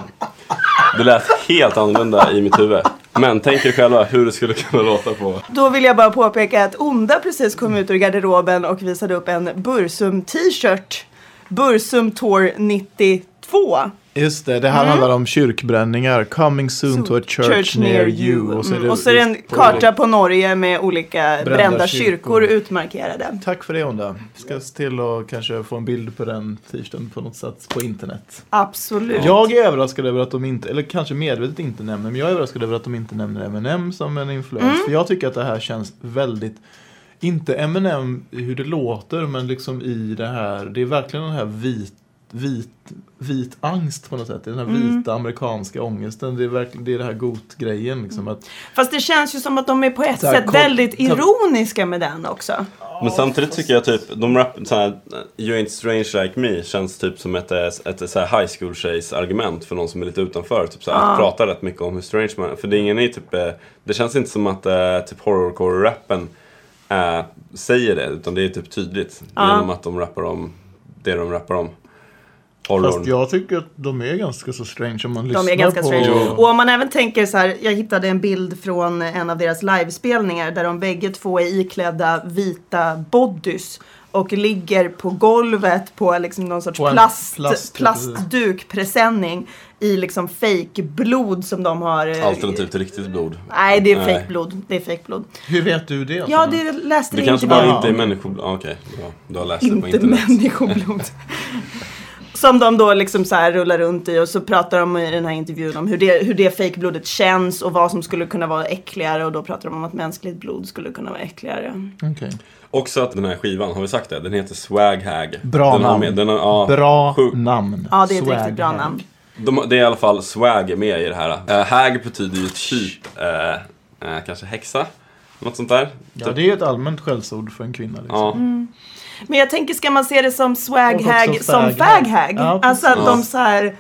Speaker 1: det lät helt annorlunda i mitt huvud. Men tänk er själva hur det skulle kunna låta på...
Speaker 4: Då vill jag bara påpeka att Onda precis kom ut ur garderoben och visade upp en Bursum t-shirt. Bursum Tour 92.
Speaker 2: Just det, det här handlar om kyrkbränningar. Coming soon to a church, near you.
Speaker 4: Och så,
Speaker 2: är
Speaker 4: mm. och så är det en karta på Norge med olika brända,
Speaker 2: kyrkor.
Speaker 4: kyrkor utmarkerade.
Speaker 2: Tack för det Onda. Vi ska se till att kanske få en bild på den t-shirten på något sätt på internet.
Speaker 4: Absolut.
Speaker 2: Jag är överraskad över att de inte, eller kanske medvetet inte nämner, men jag är överraskad över att de inte nämner Eminem som en influens. För jag tycker att det här känns väldigt, inte Eminem hur det låter, men liksom i det här, det är verkligen den här vit, vit, vit angst på något sätt. Den här vita amerikanska ångesten. Det är verkligen, det är det här got-grejen liksom. Att,
Speaker 4: Fast det känns ju som att de är på ett
Speaker 2: här
Speaker 4: sätt väldigt ironiska med den också.
Speaker 1: Men samtidigt tycker jag typ, de rap, så här, You ain't strange like me känns typ som ett, ett, ett så här high school tjejs argument för någon som är lite utanför. Typ så här, Att prata rätt mycket om hur strange man är. För det är ingen är typ, eh, det känns inte som att eh, typ horrorcore-rappen eh, säger det. Utan det är typ tydligt. Genom att de rappar om det de rappar om. Horrorn.
Speaker 2: fast jag tycker att de är ganska så strange om man lyssnar
Speaker 4: De är ganska
Speaker 2: på...
Speaker 4: strange. Och om man även tänker så här, jag hittade en bild från en av deras livespelningar där de bägge två är iklädda vita bodys och ligger på golvet på liksom någon sorts
Speaker 2: På
Speaker 4: plast,
Speaker 2: plast-
Speaker 4: plastduk, presenning i liksom fake blod som de har. eh,
Speaker 1: Alternativt till riktigt blod.
Speaker 4: Nej, det är
Speaker 1: Nej.
Speaker 4: fake blod. Det är fake blod.
Speaker 2: Hur vet du det?
Speaker 4: Ja,
Speaker 2: Sanna?
Speaker 4: det läste
Speaker 1: Det
Speaker 4: vi
Speaker 1: kanske
Speaker 4: inte
Speaker 1: bara inte är människoblod. Ah, Okej, bra. Du har läst det på
Speaker 4: Inte
Speaker 1: internet.
Speaker 4: människoblod. Som de då liksom så här rullar runt i och så pratar de i den här intervjun om hur det, hur det fejkblodet känns och vad som skulle kunna vara äckligare och då pratar de om att mänskligt blod skulle kunna vara äckligare.
Speaker 2: Okej.
Speaker 1: Också att den här skivan, har vi sagt det? Den heter Swag Hag.
Speaker 2: Bra
Speaker 1: den
Speaker 2: namn.
Speaker 1: Med, den har, ja,
Speaker 2: Bra
Speaker 1: sjuk-
Speaker 2: namn.
Speaker 4: Ja, det är ett
Speaker 2: Swag
Speaker 4: riktigt bra
Speaker 2: Hag.
Speaker 4: namn.
Speaker 1: De, det är i alla fall swag med i det här. Uh, hag betyder ju typ, eh, eh, kanske häxa. Något sånt där.
Speaker 2: Ja,
Speaker 1: Typ-
Speaker 2: det är ett allmänt skällsord för en kvinna. Liksom.
Speaker 1: ja.
Speaker 4: Men jag tänker, ska man se det som
Speaker 2: Och
Speaker 4: swag
Speaker 2: också
Speaker 4: hag som
Speaker 2: fag
Speaker 4: fag
Speaker 2: hag.
Speaker 4: hag?
Speaker 2: Ja,
Speaker 4: alltså att de så här,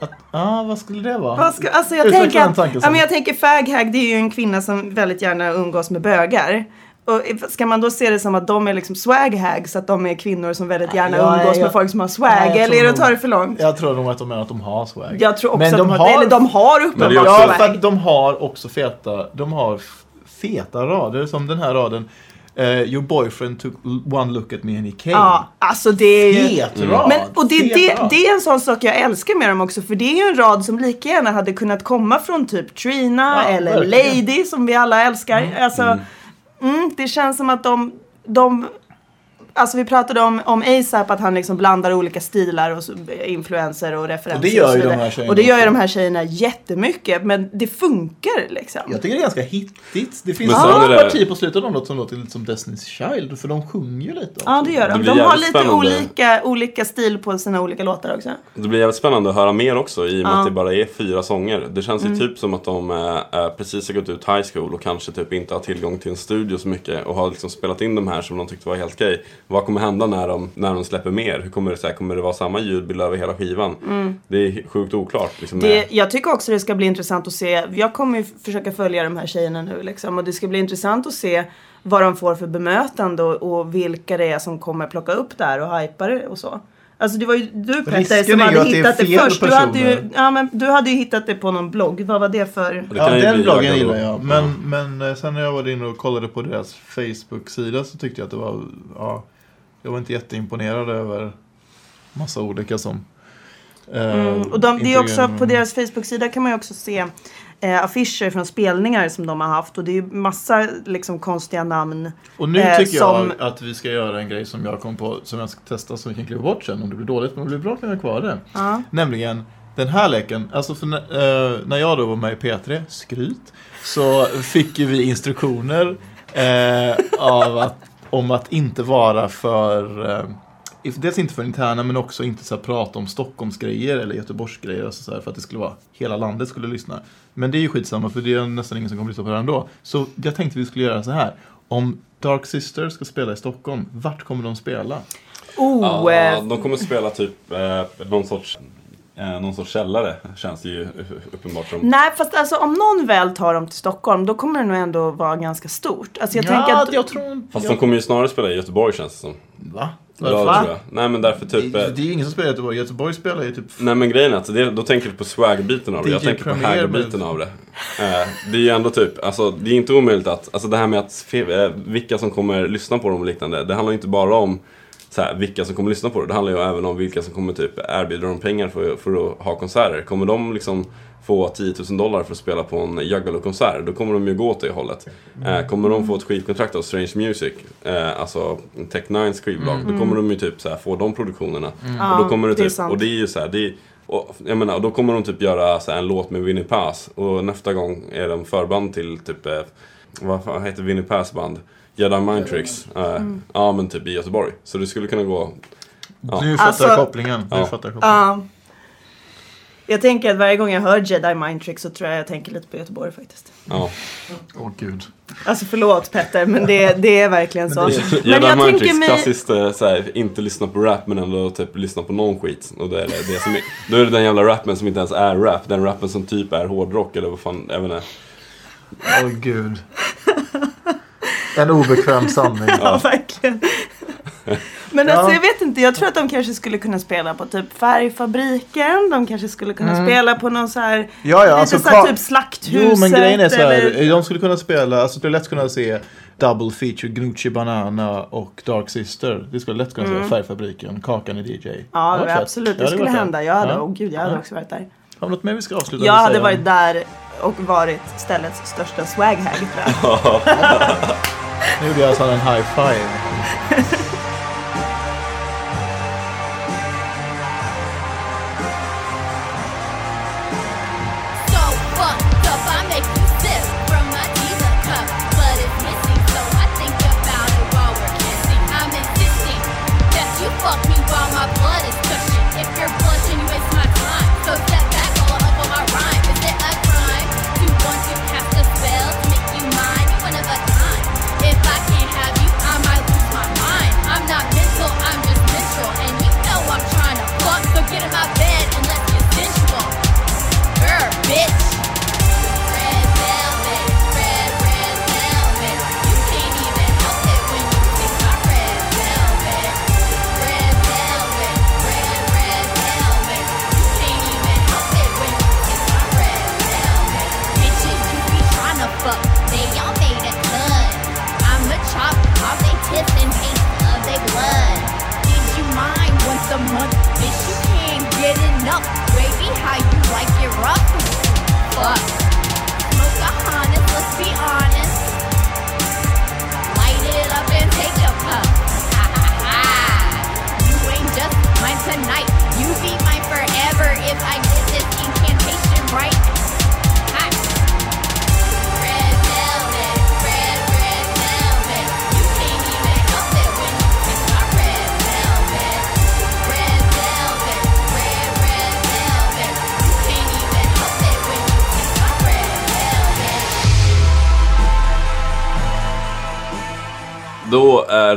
Speaker 2: Att, ah, vad skulle det vara?
Speaker 4: vad ska, alltså jag
Speaker 2: Utveckla
Speaker 4: tänker, att,
Speaker 2: tanken
Speaker 4: ja, men jag tänker fag hag det är ju en kvinna som väldigt gärna umgås med bögar. och ska man då se det som att de är liksom swag hags, att de är kvinnor som väldigt gärna
Speaker 2: Ja,
Speaker 4: umgås
Speaker 2: jag-
Speaker 4: med folk som har swag,
Speaker 2: Nej,
Speaker 4: eller är det att ta det för långt?
Speaker 2: Jag tror nog att de menar att de har swag.
Speaker 4: Jag tror också
Speaker 2: Men
Speaker 4: att de, har, eller de har uppenbart
Speaker 1: är
Speaker 2: Ja,
Speaker 4: swag.
Speaker 2: för att de har också feta, de har feta rader som den här raden. Eh, your boyfriend took one look at me and he came.
Speaker 4: Ja, alltså det är ju...
Speaker 2: Fet rad!
Speaker 4: Men, och det, det, det är en sån sak jag älskar med dem också för det är ju en rad som lika gärna hade kunnat komma från typ Trina
Speaker 2: Ja,
Speaker 4: eller
Speaker 2: verkligen.
Speaker 4: Lady som vi alla älskar. Alltså, mm, det känns som att de, de Alltså vi pratade om, om ASAP att han liksom blandar olika stilar och influenser och referenser.
Speaker 2: Och det gör ju de här tjejerna
Speaker 4: Och det gör ju de här tjejerna jättemycket men det funkar liksom.
Speaker 2: Jag tycker det är ganska hittigt. Det finns
Speaker 1: det-
Speaker 2: parti på slutet av något som låter lite som Destiny's Child, för de sjunger ju lite också.
Speaker 4: Ja det gör
Speaker 1: Det
Speaker 4: de.
Speaker 1: blir
Speaker 4: De har lite
Speaker 1: spännande.
Speaker 4: olika, olika stil på sina olika låtar också.
Speaker 1: Det blir jävligt spännande att höra mer också i och med
Speaker 4: Ja.
Speaker 1: att det bara är fyra sånger. Det känns ju typ som att de eh, precis har gått ut high school och kanske typ inte har tillgång till en studio så mycket och har liksom spelat in de här som de tyckte var helt okej. Vad kommer hända när de, när de släpper mer? Hur kommer det, så här, kommer det vara samma ljudbild över hela skivan? Det är sjukt oklart. Liksom, med-
Speaker 4: Det, jag tycker också det ska bli intressant att se. Jag kommer ju försöka följa de här tjejerna nu liksom. Och det ska bli intressant att se vad de får för bemötande och, och vilka det är som kommer plocka upp där och hypa det och så. Alltså det var ju du Petter
Speaker 2: Risken
Speaker 4: som hade
Speaker 2: det
Speaker 4: hittat det,
Speaker 2: fel
Speaker 4: först. Du hade, ju, ja, men du hade ju hittat det på någon blogg. Vad var det för?
Speaker 1: Det
Speaker 2: Ja, den bloggen gillar jag. Men, men eh, sen när jag var inne och kollade på deras Facebook-sida så tyckte jag att det var, ja, jag var inte jätteimponerad över massa olika som eh,
Speaker 4: Mm, och de, det är också på deras Facebook-sida kan man ju också se eh, affischer från spelningar som de har haft. Och det är ju massa liksom konstiga namn.
Speaker 2: Och nu
Speaker 4: eh,
Speaker 2: tycker
Speaker 4: som-
Speaker 2: jag att vi ska göra en grej som jag kom på, som jag ska testa som vi kan klippa bort sen om det blir dåligt. Men om det blir bra kan vi ha kvar det.
Speaker 4: Ja.
Speaker 2: Nämligen den här leken, alltså för, när- eh, när jag då var med i P3, skryt, så fick ju vi instruktioner eh, av att, om att inte vara för, eh, dels inte för interna men också inte så här, prata om Stockholmsgrejer eller Göteborgsgrejer, alltså så här, för att det skulle vara, hela landet skulle lyssna. Men det är ju skitsamma för det är nästan ingen som kommer lyssna på det här ändå. Så jag tänkte vi skulle göra så här, om Dark Sister ska spela i Stockholm, vart kommer de spela?
Speaker 4: Oh,
Speaker 1: Ja,
Speaker 4: eh,
Speaker 1: de kommer spela typ eh, någon sorts någon sorts källare känns det ju uppenbart som.
Speaker 4: Nej, fast alltså om någon väl tar dem till Stockholm då kommer det nog ändå vara ganska stort. Alltså jag tänker att...
Speaker 2: jag tror.
Speaker 1: Fast
Speaker 2: jag,
Speaker 1: de kommer ju snarare spela i Göteborg känns det som.
Speaker 2: Va?
Speaker 1: Ja,
Speaker 2: Varför?
Speaker 1: tror jag. Nej men därför typ.
Speaker 2: Det,
Speaker 1: eh,
Speaker 2: det är ju ingen som spelar i Göteborg. Göteborg spelar ju typ...
Speaker 1: Nej men grejen är att det, då tänker du på swag-biten av det. Jag tänker på hag-biten
Speaker 2: med-
Speaker 1: av det. Eh, det är ju ändå typ, alltså det är inte omöjligt att, alltså det här med att eh, vilka som kommer lyssna på dem och liknande. Det handlar ju inte bara om så här, vilka som kommer lyssna på det. Det handlar ju även om vilka som kommer typ erbjuda dem pengar för, för att ha konserter. Kommer de liksom få 10 000 dollar för att spela på en Juggalo-konsert, då kommer de ju gå åt det hållet. Eh, kommer de få ett skivkontrakt av Strange Music, eh, alltså Tech 9s skivbolag, då kommer de ju typ så här, få de produktionerna.
Speaker 4: Ja,
Speaker 1: och då kommer det
Speaker 4: det är
Speaker 1: typ,
Speaker 4: sant.
Speaker 1: och det är ju så här, det är, och, jag menar, och då kommer de typ göra så här, en låt med Winnie Pass och nästa gång är de förband till typ, eh, vad fan heter Winnie Pass band? Jedi Mind Tricks.
Speaker 4: Mm.
Speaker 1: Ja men typ i Göteborg. Så det skulle kunna gå, Ja.
Speaker 2: Nu fattar
Speaker 4: Alltså-
Speaker 2: jag kopplingen. Nu
Speaker 1: Ja.
Speaker 2: fattar jag kopplingen.
Speaker 4: Ja. jag tänker att varje gång jag hör Jedi Mind Trick så tror jag jag tänker lite på Göteborg faktiskt.
Speaker 1: ja.
Speaker 2: Åh gud.
Speaker 4: Alltså förlåt Petter men det, det är verkligen så. Men
Speaker 1: Jedi
Speaker 4: jag
Speaker 1: Mind Tricks,
Speaker 4: mig...
Speaker 1: klassiskt eh, så här, inte lyssna på rap men ändå typ lyssna på någon skit. Och då är det, det som är, då är det den jävla rappen som inte ens är rap. Den rappen som typ är hårdrock eller vad fan, jag vet inte.
Speaker 2: Åh gud. En obekväm sanning.
Speaker 4: Ja, verkligen. Men
Speaker 2: Ja.
Speaker 4: alltså jag vet inte, jag tror att de kanske skulle kunna spela på typ Färgfabriken, de kanske skulle kunna spela på någon så här,
Speaker 2: Mm. Ja, ja,
Speaker 4: lite
Speaker 2: alltså,
Speaker 4: så här typ Slakthuset.
Speaker 2: Jo, men grejen är så här.
Speaker 4: eller-
Speaker 2: De skulle kunna spela, alltså det är lätt kunna se Double feature, Gnucci Banana och Dark Sister. Det skulle lätt kunna se Färgfabriken, Kakan i DJ.
Speaker 4: Mm. Ja, det
Speaker 2: fett.
Speaker 4: absolut, det skulle hända. Jag hade,
Speaker 2: Ja.
Speaker 4: oh, gud, jag hade
Speaker 2: Ja.
Speaker 4: också varit där.
Speaker 2: Har vi något mer vi ska avsluta
Speaker 4: Jag hade
Speaker 2: säga?
Speaker 4: varit där och varit ställets största swaghag tror jag.
Speaker 2: Nu gjorde jag alltså en high five.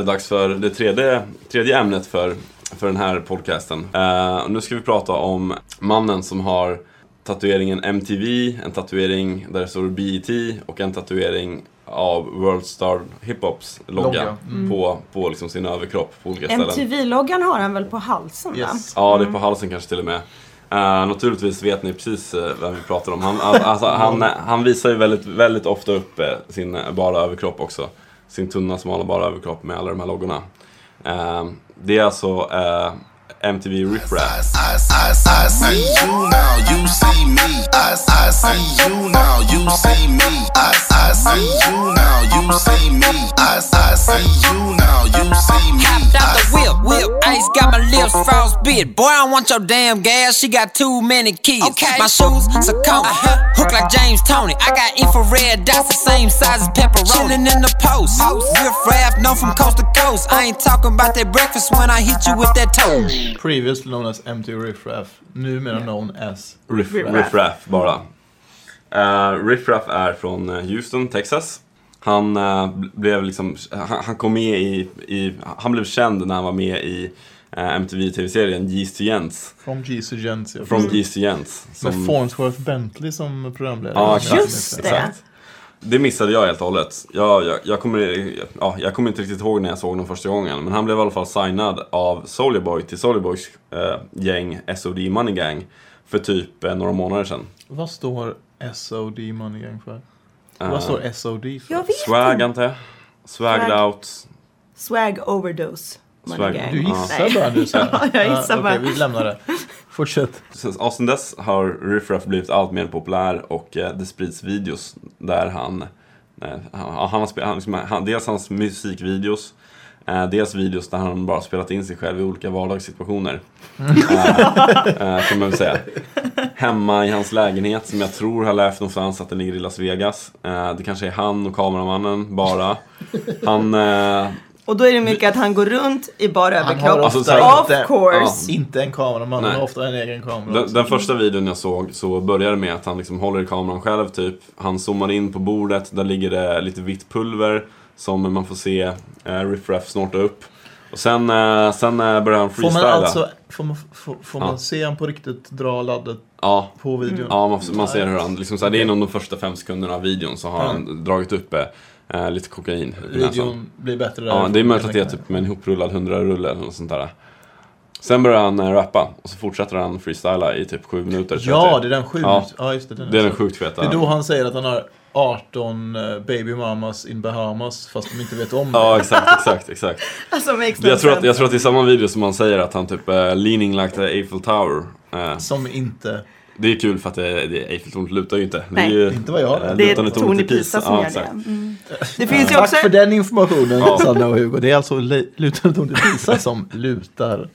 Speaker 1: Det dags för det tredje, tredje ämnet för, för den här podcasten. Eh, nu ska vi prata om mannen som har tatueringen MTV, en tatuering där det står BET och en tatuering av World Star Hiphops logga
Speaker 2: Logga.
Speaker 1: på, på liksom sin överkropp på olika ställen.
Speaker 4: MTV-loggan har han väl på halsen?
Speaker 2: Yes.
Speaker 1: Ja, det är på halsen kanske till och med. Uh, naturligtvis vet ni precis uh, vem vi pratar om. Han, al- alltså, han, han visar ju väldigt, väldigt ofta upp eh, sin bara överkropp också. Sin tunna, smala, bara överkropp med alla de här loggorna. Eh, det är alltså eh, MTV Riff Raff.
Speaker 9: I, I, I see you now, you see me. I, I see you now, you see me. I, I see you now, you see me. I, I see you now, you see me.
Speaker 10: Hopped out the whip, whip. Ice got my lips frostbit. Boy, I want your damn gas. She got too many kids. Okay. My shoes, Saucony. Uh-huh. Hook like James Tony. I got infrared dots the same size as pepperoni. Chillin' in the post. Riff raff, no from coast to coast. I ain't talking about that breakfast when I hit you with that toast.
Speaker 2: Previously known as MTV Riff Raff. Numera known as
Speaker 1: Riff,
Speaker 4: Riff
Speaker 1: Riff Raff bara. Uh, Riff Raff är från eh, Houston, Texas. Han eh, bl- blev liksom, han, han kom med i, i, han blev känd när han var med i uh, MTV-tv-serien Geese to Jens.
Speaker 2: From Jesu Gents. ja.
Speaker 1: Från
Speaker 2: Precis.
Speaker 1: Geese to Jens.
Speaker 2: Med Farnsworth Bentley som programledare.
Speaker 1: Ja, exakt.
Speaker 4: Just det.
Speaker 1: Exakt. Det missade jag helt och hållet. Jag, jag, jag, kommer, ja, jag kommer inte riktigt ihåg när jag såg honom första gången. Men han blev i alla fall signad av Soulja Boy till Soulja Boys eh, gäng SOD Money Gang för typ eh, några månader sedan.
Speaker 2: Vad står SOD Money Gang för?
Speaker 1: Eh,
Speaker 2: Vad står SOD för?
Speaker 4: Jag vet
Speaker 1: Swag
Speaker 4: inte.
Speaker 1: antar jag. Swagged
Speaker 4: Swag.
Speaker 1: out.
Speaker 4: Swag overdose. Money
Speaker 1: Swag.
Speaker 4: gang.
Speaker 2: Du gissar bara nu.
Speaker 4: Ja, jag gissar bara.
Speaker 2: Okej, vi lämnar det. Fortsätt.
Speaker 1: Sen, ja, sen dess har Riff Raff blivit allt mer populär och eh, det sprids videos där han, eh, han, han har spelat, han, liksom, han, dels hans musikvideos, eh, dels videos där han bara spelat in sig själv i olika vardagssituationer. Eh, kan man väl säga. Hemma i hans lägenhet som jag tror har lärt någonstans att den ligger i Las Vegas. Det kanske är han och kameramannen bara. Han,
Speaker 4: Och då är det mycket att han går runt i bara överkropp.
Speaker 1: Alltså, här-
Speaker 4: Of
Speaker 2: inte,
Speaker 4: course.
Speaker 2: inte en kameraman, han har ofta en egen kamera.
Speaker 1: Den, den första videon jag såg så började med att han liksom håller i kameran själv typ. Han zoomar in på bordet, där ligger det lite vitt pulver som man får se eh, Riff Raff snorta upp. Och sen, eh, sen eh, börjar han
Speaker 2: Får man
Speaker 1: freestyla.
Speaker 2: alltså, får man, får, får
Speaker 1: Ja.
Speaker 2: man se han på riktigt dra laddet
Speaker 1: Ja,
Speaker 2: på videon?
Speaker 1: ja man, man ser hur han, liksom, så här, det är inom de första fem sekunderna av videon så har han dragit upp eh, eh, lite kokain.
Speaker 2: Videon blir bättre där.
Speaker 1: Ja, det är möjligt att det är typ med en ihoprullad hundrarulle eller något sånt där. Sen börjar han eh, rappa och så fortsätter han freestyla i typ sju minuter.
Speaker 2: Ja, det är den sjukt.
Speaker 1: Ja.
Speaker 2: Ja. just det. Den
Speaker 1: Det är den sjukt feta.
Speaker 2: Det är då han säger att han har 18 eh, baby mamas in Bahamas fast de inte vet om det.
Speaker 1: Ja, exakt, exakt, exakt.
Speaker 4: Alltså
Speaker 1: Jag tror, att, jag tror att det är samma video som han säger att han typ uh, leaning like the Eiffel Tower. Eh,
Speaker 2: Som inte...
Speaker 1: det är kul för att det, det Eiffeltornet lutar ju inte. Det
Speaker 4: Nej.
Speaker 1: är ju,
Speaker 2: Inte vad jag vet.
Speaker 4: Det är
Speaker 1: tornet
Speaker 4: Tony
Speaker 1: i
Speaker 4: Pisa som
Speaker 1: Ja,
Speaker 4: gör det. Mm. Det finns ju också...
Speaker 2: Tack för den informationen,
Speaker 1: Ja.
Speaker 2: Sanna och Hugo. Det är alltså lutande tornet Pisa som lutar.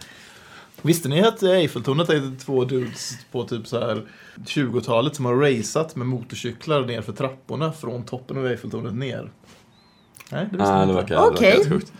Speaker 2: Visste ni att Eiffeltornet är två dudes på typ så här 20-talet som har raceat med motorcyklar ner för trapporna från toppen av Eiffeltornet ner? Nej, det visste
Speaker 1: det
Speaker 2: inte.
Speaker 1: det
Speaker 4: Okej.
Speaker 1: sjukt.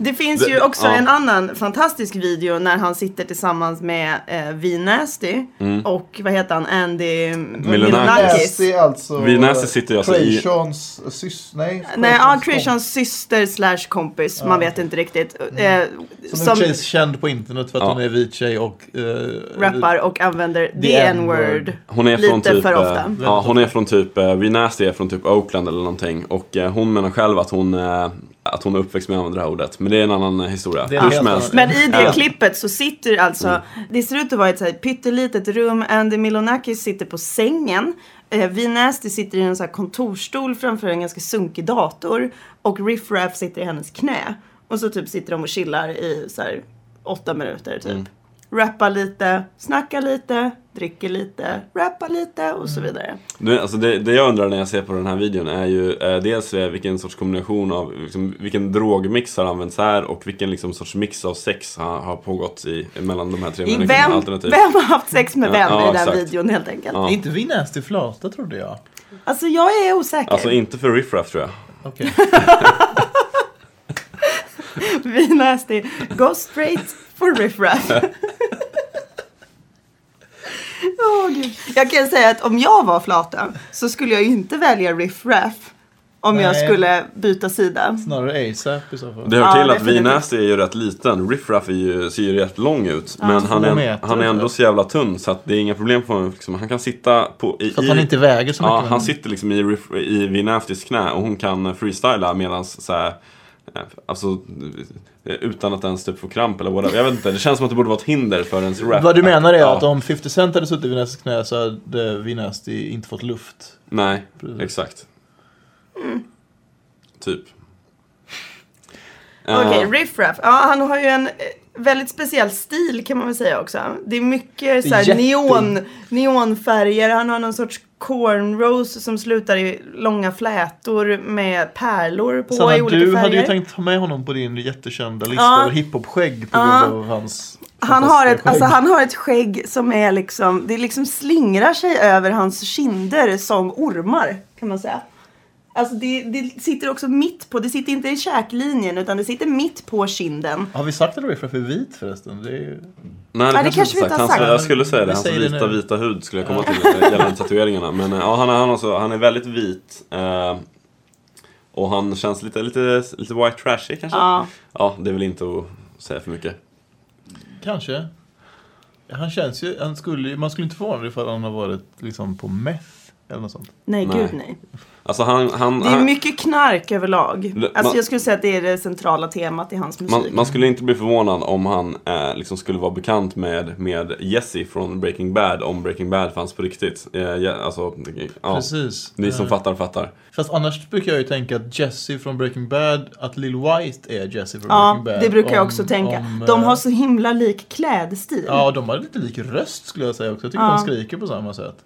Speaker 4: Det finns ju också
Speaker 1: ja.
Speaker 4: en annan fantastisk video när han sitter tillsammans med eh, V Nasty
Speaker 1: Mm.
Speaker 4: och vad heter han, Andy
Speaker 1: Milonakis.
Speaker 2: Det är alltså
Speaker 1: Nasty sitter ju alltså i-
Speaker 2: Crayshons sys... Nej,
Speaker 4: Nej, ja. Crayshons syster slash kompis, man vet inte riktigt. Eh,
Speaker 2: Som är
Speaker 4: som
Speaker 2: tjej känd på internet för att
Speaker 1: Ja.
Speaker 2: hon är vit tjej och... eh,
Speaker 4: rappar och använder the n-word.
Speaker 1: Hon är från
Speaker 4: Lite
Speaker 1: typ,
Speaker 4: för
Speaker 1: eh,
Speaker 4: ofta.
Speaker 1: Ja, hon är från typ, uh, Nasty är från typ Oakland eller någonting. Och eh, hon menar själv att hon, eh, att hon är uppväxt med att använda det här ordet. Men det är en annan historia.
Speaker 2: Det är en
Speaker 1: Hur som helst.
Speaker 4: Men i det klippet så sitter alltså, det ser ut att vara ett så här pyttelitet rum. Andy Milonakis sitter på sängen Eh, V Nasty sitter i en så här kontorstol framför en ganska sunkig dator och Riff Raff sitter i hennes knä. Och så typ sitter de och chillar i så här åtta minuter typ. Rappar lite, snackar lite, dricker lite, rappar lite och så vidare.
Speaker 1: Nu, alltså det, det jag undrar när jag ser på den här videon är ju eh, dels vilken sorts kombination av, liksom, vilken drogmix har använts här och vilken liksom, sorts mix av sex har, har pågått i, mellan de här tre
Speaker 4: I
Speaker 1: människorna.
Speaker 4: vem, vem har haft sex med
Speaker 1: Ja,
Speaker 4: vem
Speaker 1: ja,
Speaker 4: i den
Speaker 1: exakt.
Speaker 4: videon helt enkelt?
Speaker 1: Ja.
Speaker 2: Inte vi nasty flata trodde jag?
Speaker 4: Alltså jag är osäker.
Speaker 1: Alltså inte för Riff Raff tror jag.
Speaker 2: Okej.
Speaker 4: Vi nasty. Go straight for Riff Raff. Åh, Gud. Jag kan säga att om jag var flata så skulle jag ju inte välja Riff Raff om jag
Speaker 2: Nej.
Speaker 4: skulle byta sida.
Speaker 2: Snarare ASAP i så fall.
Speaker 1: Det hör
Speaker 4: Ja,
Speaker 1: till att
Speaker 4: definitivt.
Speaker 1: V-Nasty är ju rätt liten. Riff Raff är ju, ser ju rätt lång ut. men han är,
Speaker 2: meter,
Speaker 1: han är ändå så jävla tunn så att det är inga problem för honom. Liksom. Han kan sitta på... I,
Speaker 2: För att han inte väger så mycket.
Speaker 1: Ja, han sitter liksom i, Riff- i V-Nastys knä och hon kan freestyla medan så här, eh, Alltså utan att ens typ få kramp eller whatever. Jag vet inte, det känns som att det borde vara ett hinder för ens rap.
Speaker 2: Vad du menar är
Speaker 1: Ja.
Speaker 2: att om 50 Cent hade suttit vid Nasties knä så hade Vinasty inte fått luft.
Speaker 1: Nej,
Speaker 2: Precis.
Speaker 1: exakt.
Speaker 4: Mm.
Speaker 1: Typ.
Speaker 4: Okej,
Speaker 1: Eh,
Speaker 4: Riff Raff. Ja, han har ju en eh, väldigt speciell stil kan man väl säga också. Det är mycket så här
Speaker 2: Jätte-
Speaker 4: neon, neonfärger. Han har någon sorts cornrows som slutar i långa flätor med pärlor på i
Speaker 2: Sanna,
Speaker 4: olika
Speaker 2: du
Speaker 4: färger.
Speaker 2: hade ju tänkt ta med honom på din jättekända lista
Speaker 4: Ja.
Speaker 2: över hiphop-skägg på
Speaker 4: Ja.
Speaker 2: grund av hans
Speaker 4: Han har, ett, alltså,
Speaker 2: skägg.
Speaker 4: han har ett skägg som är liksom, det liksom slingrar sig över hans kinder som ormar kan man säga. Alltså det, det sitter också mitt på, det sitter inte i käklinjen utan det sitter mitt på kinden.
Speaker 2: Har vi sagt att Riff är vit förresten? Det är ju...
Speaker 1: Nej,
Speaker 4: det kanske vi inte har
Speaker 1: Hans,
Speaker 4: sagt.
Speaker 1: Jag skulle säga det, hans
Speaker 2: det
Speaker 1: vita,
Speaker 2: nu.
Speaker 1: vita hud skulle jag komma till gällande tatueringarna. Men eh, ja, han, är, han, också, han är väldigt vit. Eh, och han känns lite, lite, lite white trashy kanske?
Speaker 4: Ja.
Speaker 1: Ja, det är väl inte att säga för mycket.
Speaker 2: Kanske. Han känns ju, han skulle, man skulle inte förvåna sig ifall han har varit liksom på meth eller något sånt.
Speaker 4: Nej,
Speaker 1: Nej.
Speaker 4: gud nej.
Speaker 1: Alltså han... han,
Speaker 4: Det är
Speaker 1: han
Speaker 4: mycket knark överlag.
Speaker 1: L-
Speaker 4: Alltså
Speaker 1: man-
Speaker 4: jag skulle säga att det är det centrala temat i hans musik.
Speaker 1: man, man skulle inte bli förvånad om han eh, liksom skulle vara bekant med, med Jesse från Breaking Bad om Breaking Bad fanns på riktigt. Eh, ja, alltså, ja,
Speaker 2: Precis.
Speaker 1: Ni som
Speaker 2: Eh,
Speaker 1: fattar, fattar.
Speaker 2: Fast annars brukar jag ju tänka att Jesse från Breaking Bad, att Lil White är Jesse från
Speaker 4: Ja,
Speaker 2: Breaking Bad.
Speaker 4: det brukar jag
Speaker 2: Om-
Speaker 4: också tänka.
Speaker 2: om,
Speaker 4: De
Speaker 2: eh,
Speaker 4: har så himla lik klädstil.
Speaker 2: Ja, de har lite lik röst skulle jag säga också. Jag tycker
Speaker 4: Ja.
Speaker 2: de skriker på samma sätt.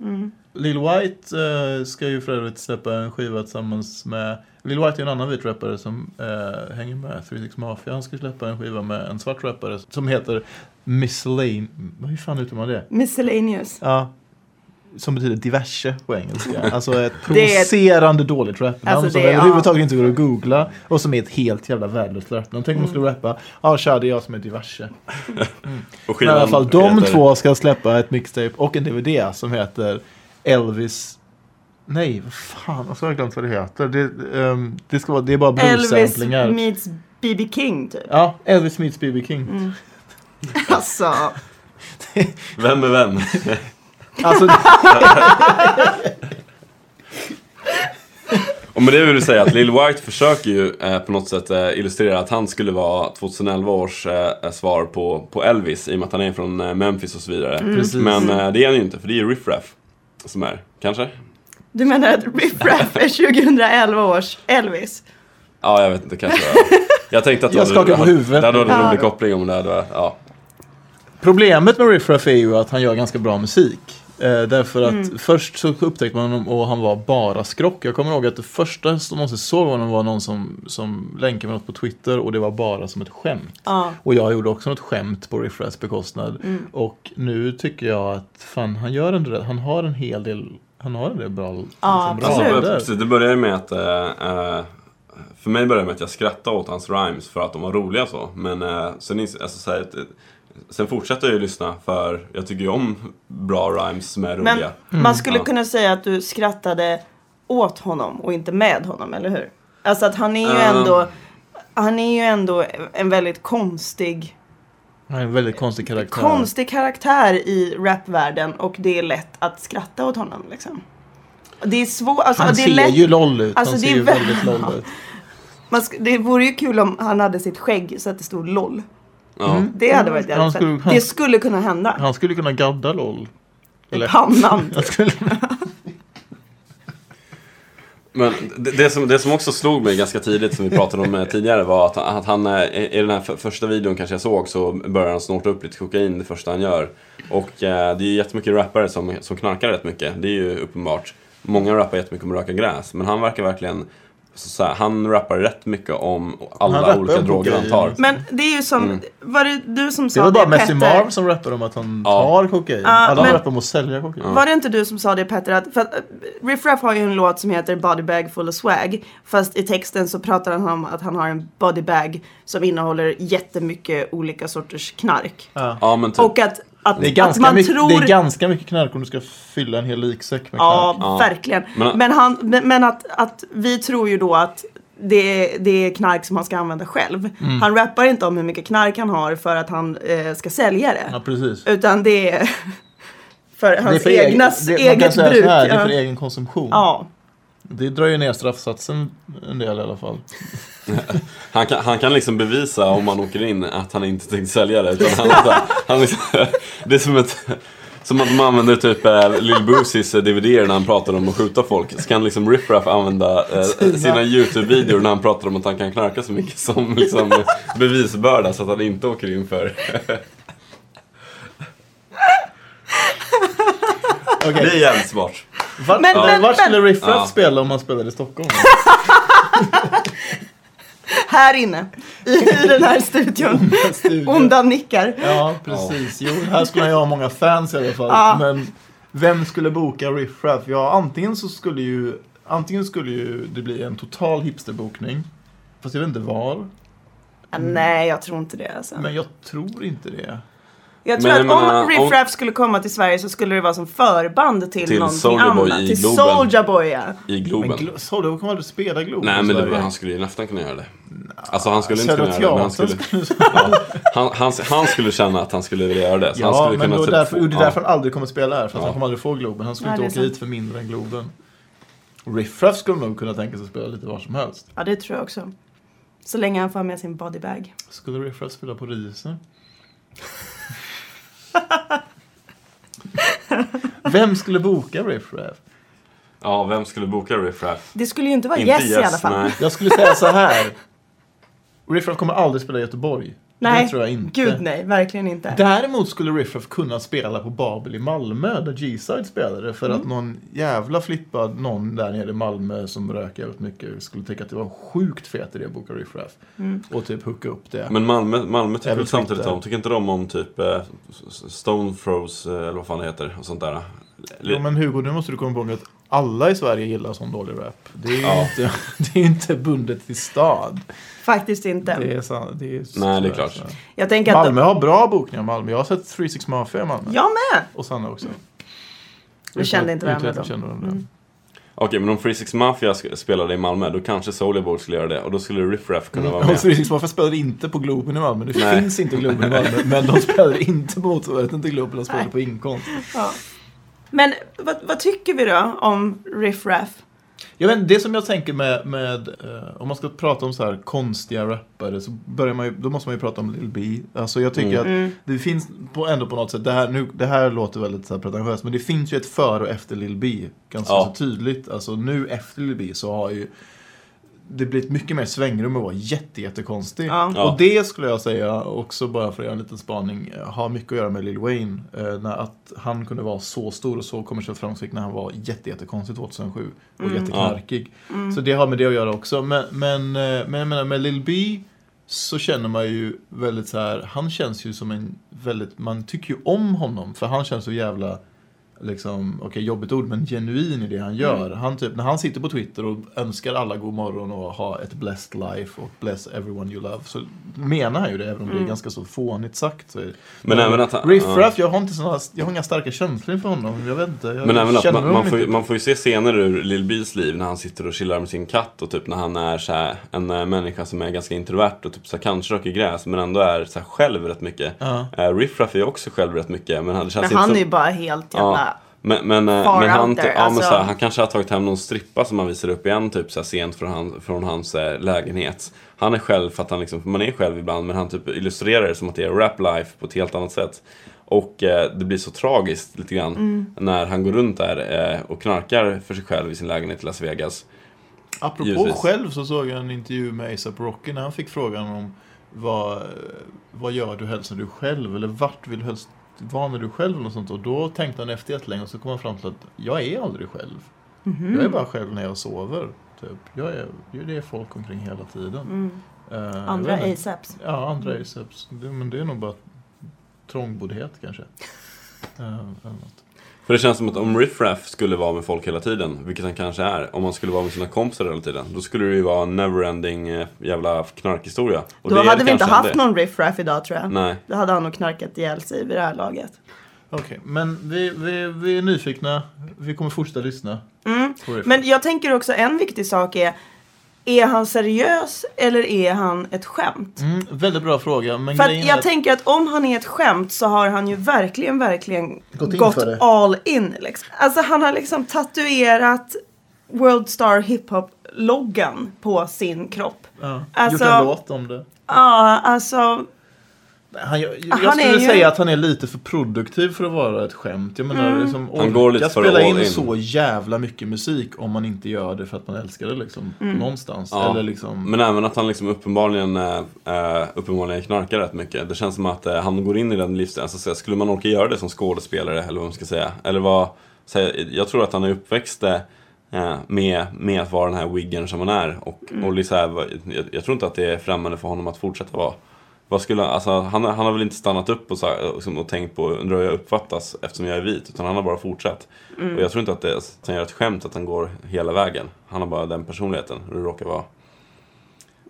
Speaker 2: Lil White eh, ska ju för övrigt släppa en skiva tillsammans med... Lil White är en annan vit rappare som eh, hänger med 36 Mafia. Han ska släppa en skiva med en svart rappare som heter Miscellaneous. Hur fan uttalar man det?
Speaker 4: Miscellaneous.
Speaker 2: Ja. Som betyder diverse på engelska. Alltså ett
Speaker 4: Det är-
Speaker 2: provocerande dåligt rapnamn
Speaker 4: Alltså,
Speaker 2: som överhuvudtaget inte går att googla. Och som är ett helt jävla värdelöst rapnamn. Tänk om man skulle
Speaker 4: Mm.
Speaker 2: rappa. Ja, tja, det är jag som är diverse.
Speaker 1: Och
Speaker 2: Men i alla fall, de
Speaker 1: heter-
Speaker 2: två ska släppa ett mixtape och en DVD som heter Elvis... Nej, vad fan, alltså, jag har glömt vad det heter. Det, ehm, det, ska vara, det är bara
Speaker 4: Elvis
Speaker 2: blues-samplingar.
Speaker 4: meets B.B. King typ.
Speaker 2: Ja, Elvis meets B.B. King.
Speaker 4: Mm. Alltså.
Speaker 1: Vem är vem?
Speaker 2: Alltså,
Speaker 1: Och med det vill du säga att Lil White försöker ju eh, på något sätt eh, illustrera att han skulle vara 2011 års eh, svar på, på Elvis i och med att han är från eh, Memphis och så vidare.
Speaker 2: Precis.
Speaker 1: Men eh, det är han ju inte, för det är ju Riff Raff som är, kanske?
Speaker 4: Du menar att Riff Raff är 2011 års Elvis?
Speaker 1: Ja, jag vet inte, kanske. Jag tänkte att
Speaker 2: Jag skakar på huvudet.
Speaker 1: Det hade varit en
Speaker 4: Ja.
Speaker 1: rolig koppling om det hade ja.
Speaker 2: Problemet med Riff Raff är ju att han gör ganska bra musik. Eh, därför att
Speaker 4: Mm.
Speaker 2: först så upptäckte man honom och han var bara skrock. Jag kommer ihåg att det första som någonsin såg honom var någon som, som länkade med något på Twitter och det var bara som ett skämt.
Speaker 4: Ja.
Speaker 2: Och jag gjorde också något skämt på Riff Raffs bekostnad.
Speaker 4: Mm.
Speaker 2: Och nu tycker jag att fan, han gör en del, han har en hel del, han har en del bra,
Speaker 4: Ja,
Speaker 2: bra
Speaker 4: absolut.
Speaker 1: Alltså, precis, det började ju med att eh, eh, För mig började det med att jag skrattade åt hans rhymes för att de var roliga så. Men eh, sen, alltså, så här, sen fortsatte jag ju lyssna för jag tycker ju om bra rhymes som är
Speaker 4: Men
Speaker 1: roliga.
Speaker 4: man skulle
Speaker 1: Ja.
Speaker 4: kunna säga att du skrattade åt honom och inte med honom, eller hur? Alltså att han är ju
Speaker 1: Um.
Speaker 4: ändå han är ju ändå en väldigt konstig,
Speaker 2: Han är en väldigt konstig karaktär.
Speaker 4: konstig karaktär i rapvärlden och det är lätt att skratta åt honom liksom. Det är svårt, alltså
Speaker 2: han
Speaker 4: det är
Speaker 2: ser
Speaker 4: lätt,
Speaker 2: ju loll ut.
Speaker 4: Alltså,
Speaker 2: han
Speaker 4: det
Speaker 2: ser ju
Speaker 4: vä-
Speaker 2: väldigt loll ut.
Speaker 4: man sk- det vore ju kul om han hade sitt skägg så att det stod LOL.
Speaker 1: Ja.
Speaker 4: Det hade varit
Speaker 2: Han
Speaker 4: jävligt
Speaker 2: skulle- han-
Speaker 4: Det skulle kunna hända.
Speaker 2: Han skulle kunna gadda loll.
Speaker 4: I pannan.
Speaker 2: Skulle...
Speaker 1: Men det, det, som, det som också slog mig ganska tidigt, som vi pratade om eh, tidigare, var att, att han eh, i den här för, första videon kanske jag såg så börjar han snorta upp lite kokain det första han gör. Och eh, det är ju jättemycket rappare som, som knarkar rätt mycket, det är ju uppenbart. Många rappar jättemycket om att röka gräs, men han verkar verkligen så, så här, han rappar rätt mycket om alla olika droger han tar.
Speaker 4: Men det är ju som,
Speaker 1: Mm.
Speaker 4: var det du som
Speaker 2: Det
Speaker 4: sa
Speaker 2: var
Speaker 4: det,
Speaker 2: bara Messi
Speaker 4: Petter?
Speaker 2: Marv som rappade om att han
Speaker 1: Ja.
Speaker 2: tar kokain.
Speaker 4: Ja,
Speaker 2: Alla
Speaker 4: men-
Speaker 2: rappar om att sälja kokain.
Speaker 4: Var det inte du som sa det Petter? Att, för att Riff Raff har ju en låt som heter Body Bag Full of Swag. Fast i texten så pratar han om att han har en body bag som innehåller jättemycket olika sorters knark.
Speaker 1: Ja, men typ,
Speaker 4: Och att, att,
Speaker 2: Det är,
Speaker 4: att
Speaker 2: ganska
Speaker 4: man
Speaker 2: mycket,
Speaker 4: tror...
Speaker 2: det är ganska mycket knark om du ska fylla en hel liksäck med knark.
Speaker 4: Ja,
Speaker 1: Ja.
Speaker 4: verkligen.
Speaker 1: Men-
Speaker 4: Men, han, men, att, att vi tror ju då att det är, det är knark som han ska använda själv.
Speaker 2: Mm.
Speaker 4: Han rappar inte om hur mycket knark han har för att han eh, ska sälja det.
Speaker 2: Ja, precis.
Speaker 4: Utan det är för
Speaker 2: Det är
Speaker 4: hans
Speaker 2: för egen-
Speaker 4: egnas,
Speaker 2: det, man kan
Speaker 4: eget
Speaker 2: säga
Speaker 4: bruk.
Speaker 2: Så här, det är för egen konsumtion.
Speaker 4: ja.
Speaker 2: Det drar ju ner straffsatsen en del i alla fall.
Speaker 1: han, kan, han kan liksom bevisa om man åker in att han inte tänkte sälja det. Utan han, han, han liksom, det är som ett... Som att man använder typ eh, Lil Boosies eh, dvd när han pratar om att skjuta folk. Så kan liksom Riff Raff använda eh, sina YouTube-videor när han pratar om att han kan knarka så mycket som liksom, bevisbörda så att han inte åker in för.
Speaker 2: Okej.
Speaker 1: Det är jävligt smart.
Speaker 2: Vart,
Speaker 4: Men-
Speaker 2: ja.
Speaker 4: men-
Speaker 2: vart skulle Riff Raff
Speaker 1: Ja.
Speaker 2: spela om han spelade i Stockholm?
Speaker 4: Här inne, i, i den här studion.
Speaker 2: Studio.
Speaker 4: Onda nickar.
Speaker 2: Ja, precis. Jo, här skulle ju ha många fans i alla fall.
Speaker 4: Ja.
Speaker 2: Men vem skulle boka Riff Raff? Ja, antingen så skulle ju Antingen skulle ju det bli en total hipsterbokning. Fast jag vet inte var.
Speaker 4: Ah, nej, jag tror inte det. Alltså.
Speaker 2: Men jag tror inte det.
Speaker 4: Jag tror
Speaker 1: Men
Speaker 4: att
Speaker 1: jag menar,
Speaker 4: om Riff
Speaker 1: om-
Speaker 4: Raff skulle komma till Sverige så skulle det vara som förband till,
Speaker 1: Till
Speaker 4: någonting
Speaker 1: Boy
Speaker 4: annat.
Speaker 1: i
Speaker 4: till
Speaker 1: Globen.
Speaker 4: Soulja Boy, ja.
Speaker 1: I
Speaker 2: Men
Speaker 1: Globen.
Speaker 2: Glo- Soulja kommer aldrig spela Globen
Speaker 1: Nej men det,
Speaker 2: Sverige.
Speaker 1: han skulle ju nästan kunna göra det. Alltså han skulle inte kunna göra det men han skulle, ja, han, han, han skulle känna att han skulle vilja göra det. Så han
Speaker 2: Ja,
Speaker 1: skulle
Speaker 2: men
Speaker 1: kunna
Speaker 2: då
Speaker 1: typ
Speaker 2: därför, det är
Speaker 1: ja.
Speaker 2: därför han aldrig kommer spela här. För att
Speaker 1: Ja.
Speaker 2: han kommer aldrig få Globen. Han skulle
Speaker 4: Ja,
Speaker 2: inte
Speaker 4: det
Speaker 2: åka
Speaker 4: sant.
Speaker 2: hit för mindre än Globen. Riff Raff skulle nog kunna tänka sig att spela lite var som helst.
Speaker 4: ja, det tror jag också. Så länge han får med sin bodybag.
Speaker 2: Skulle Riff Raff spela på Riese? Vem skulle boka Riff Raff?
Speaker 1: Ja, vem skulle boka Riff Raff?
Speaker 4: Det skulle ju inte vara
Speaker 1: Inte
Speaker 4: Yes, i alla fall.
Speaker 1: Nej.
Speaker 2: Jag skulle säga så här. Riff Raff kommer aldrig spela i Göteborg.
Speaker 4: Nej,
Speaker 2: Det tror jag inte.
Speaker 4: gud nej, verkligen inte.
Speaker 2: Däremot skulle Riff Raff kunna spela på Babel i Malmö där G-Side spelade för
Speaker 4: Mm.
Speaker 2: att någon jävla flippad någon där nere i Malmö som röker jävligt mycket skulle tycka att det var en sjukt fet idé att boka Riff Raff.
Speaker 4: Mm.
Speaker 2: Och typ hooka upp det.
Speaker 1: Men Malmö, Malmö tycker väl samtidigt om, tycker inte de om typ eh, Stone Throws eh, eller vad fan det heter och sånt där?
Speaker 2: Ja, men Hugo, nu måste du komma ihåg att alla i Sverige gillar sån dålig rap. Det är ju
Speaker 1: Ja.
Speaker 2: inte, det är inte bundet till stad.
Speaker 4: Faktiskt inte.
Speaker 2: Det är, sant, det är
Speaker 1: Nej, det är klart.
Speaker 2: så.
Speaker 4: Jag tänker att...
Speaker 2: Malmö har bra bokningar. Malmö. Jag har sett 36 Mafia i Malmö.
Speaker 4: Jag med!
Speaker 2: Och Sanna också.
Speaker 4: Vi kände inte varandra
Speaker 2: att
Speaker 4: då.
Speaker 2: kände varandra.
Speaker 4: Mm.
Speaker 1: Okej, men om Free Six Mafia sk- spelade i Malmö, då kanske Soulja Boy skulle göra det. Och då skulle Riff Raff kunna vara
Speaker 2: Och
Speaker 1: med.
Speaker 2: 36 Mafia spelade inte på Globen i Malmö. Det
Speaker 1: Nej.
Speaker 2: finns inte Globen i Malmö. Men de spelade inte på motsvarigheten till Globen. De spelade
Speaker 4: Nej.
Speaker 2: på inkomst.
Speaker 4: Men vad, vad tycker vi då om Riff Raff?
Speaker 2: Jag vet, det som jag tänker med, med eh, om man ska prata om så här konstiga rappare så börjar man ju, då måste man ju prata om Lil B. Alltså jag tycker
Speaker 1: Mm.
Speaker 2: att det finns på, ändå på något sätt, det här, nu, det här låter väldigt så här pretentiöst, men det finns ju ett före och efter Lil B. Ganska
Speaker 1: Ja.
Speaker 2: så tydligt. Alltså nu efter Lil B så har ju det blivit mycket mer svängrum att vara jätte, jättekonstig.
Speaker 4: Ja.
Speaker 1: Ja.
Speaker 2: Och det skulle jag säga, också bara för att göra en liten spaning, har mycket att göra med Lil Wayne. Eh, när att han kunde vara så stor och så kommersiellt framgångsrik när han var jätte, jättekonstig 2007. Och jätteknarkig. Så det har med det att göra också. Men, men, eh, men jag menar med Lil B så känner man ju väldigt så här, han känns ju som en väldigt, man tycker ju om honom. För han känns så jävla liksom, okej jobbigt ord, men genuin i det han gör. Han typ, när han sitter på Twitter och önskar alla god morgon och ha ett blessed life och bless everyone you love så menar han ju det, även om det är ganska så fånigt sagt. Så,
Speaker 1: Men även att han-
Speaker 2: Riff
Speaker 1: ja.
Speaker 2: Raff, jag har inte såna, jag har inga starka känslor för honom. Jag vet inte. Jag
Speaker 1: Men även att man, man, får, ju-
Speaker 2: inte.
Speaker 1: man får ju se scener ur Lil B's liv när han sitter och chillar med sin katt och typ när han är så här, en äh, människa som är ganska introvert och typ så här, kanske röker gräs men ändå är så här, själv rätt mycket.
Speaker 2: Ja.
Speaker 1: Uh, Riff Raff är också själv rätt mycket men han, det känns
Speaker 4: Men
Speaker 1: inte
Speaker 4: han
Speaker 1: som,
Speaker 4: är ju bara helt jävla...
Speaker 1: Men, men, eh, men, han, ja, men
Speaker 4: alltså.
Speaker 1: så här, han kanske har tagit hem någon strippa som han visar upp igen typ så här, sent från, han, från hans eh, lägenhet. Han är själv för att han liksom, man är själv ibland men han typ illustrerar det som att det är rap life på ett helt annat sätt. Och eh, det blir så tragiskt lite grann
Speaker 4: Mm.
Speaker 1: när han går runt där eh, och knarkar för sig själv i sin lägenhet i Las Vegas.
Speaker 2: Apropå
Speaker 1: Givetvis.
Speaker 2: själv så såg jag en intervju med ASAP Rocky när han fick frågan om vad, vad gör du helst när du är själv? Eller vart vill du helst vara när du är själv? Och, sånt. och då tänkte han efter jättelänge och så kom han fram till att jag är aldrig själv.
Speaker 4: Mhm.
Speaker 2: Jag är bara själv när jag sover. Typ. Jag är, det är folk omkring hela tiden.
Speaker 4: Mm.
Speaker 2: Jag
Speaker 4: Andra. ASAPs.
Speaker 2: Ja, andra ASAPs. Det, men det är nog bara trångboddhet kanske. Eh, eller något.
Speaker 1: För det känns som att om Riff Raff skulle vara med folk hela tiden, vilket han kanske är, om han skulle vara med sina kompisar hela tiden, då skulle det ju vara en neverending eh, jävla knarkhistoria. Och
Speaker 4: Då hade vi inte haft
Speaker 1: det.
Speaker 4: någon riff-raff idag tror jag.
Speaker 1: Nej.
Speaker 4: Då hade han nog knarkat ihjäl sig vid det här laget.
Speaker 2: Okej, men vi, vi, vi är nyfikna. Vi kommer fortsätta lyssna. Riff
Speaker 4: Men
Speaker 2: Raff.
Speaker 4: jag tänker också en viktig sak är är han seriös eller är han ett skämt?
Speaker 2: Mm, väldigt bra fråga. Men
Speaker 4: För
Speaker 2: är
Speaker 4: jag
Speaker 2: att-
Speaker 4: tänker att om han är ett skämt så har han ju verkligen, verkligen
Speaker 2: Gått in
Speaker 4: gått
Speaker 2: för det.
Speaker 4: all in. Liksom. Alltså han har liksom tatuerat World Star Hiphop-loggan på sin kropp.
Speaker 2: ja,
Speaker 4: alltså-
Speaker 2: gjort en låt om det.
Speaker 4: Ja, alltså.
Speaker 2: Han, jag jag
Speaker 4: Han
Speaker 2: skulle
Speaker 4: ju-
Speaker 2: säga att han är lite för produktiv för att vara ett skämt. Jag menar,
Speaker 4: Mm.
Speaker 2: liksom,
Speaker 1: Han går lite för
Speaker 2: spela in,
Speaker 1: in.
Speaker 2: så jävla mycket musik om man inte gör det för att man älskar det liksom,
Speaker 4: Mm.
Speaker 2: någonstans.
Speaker 1: Ja.
Speaker 2: Eller liksom,
Speaker 1: Men även att han liksom uppenbarligen, äh, uppenbarligen knarkar rätt mycket. Det känns som att eh, han går in i den livsstilen. Alltså, skulle man orka göra det som skådespelare, eller vad man ska säga? Eller vad, så här, jag tror att han är uppväxt eh, med, med att vara den här wiggen som han är. Och,
Speaker 4: Mm.
Speaker 1: och liksom, jag, jag tror inte att det är främmande för honom att fortsätta vara. Vad skulle, han- alltså, han, han har väl inte stannat upp och, så här, liksom, och tänkt på undrar hur jag uppfattas eftersom jag är vit. Utan han har bara fortsatt.
Speaker 4: Mm.
Speaker 1: Och jag tror inte att det är, att han gör ett skämt att han går hela vägen. Han har bara den personligheten. Och det råkar vara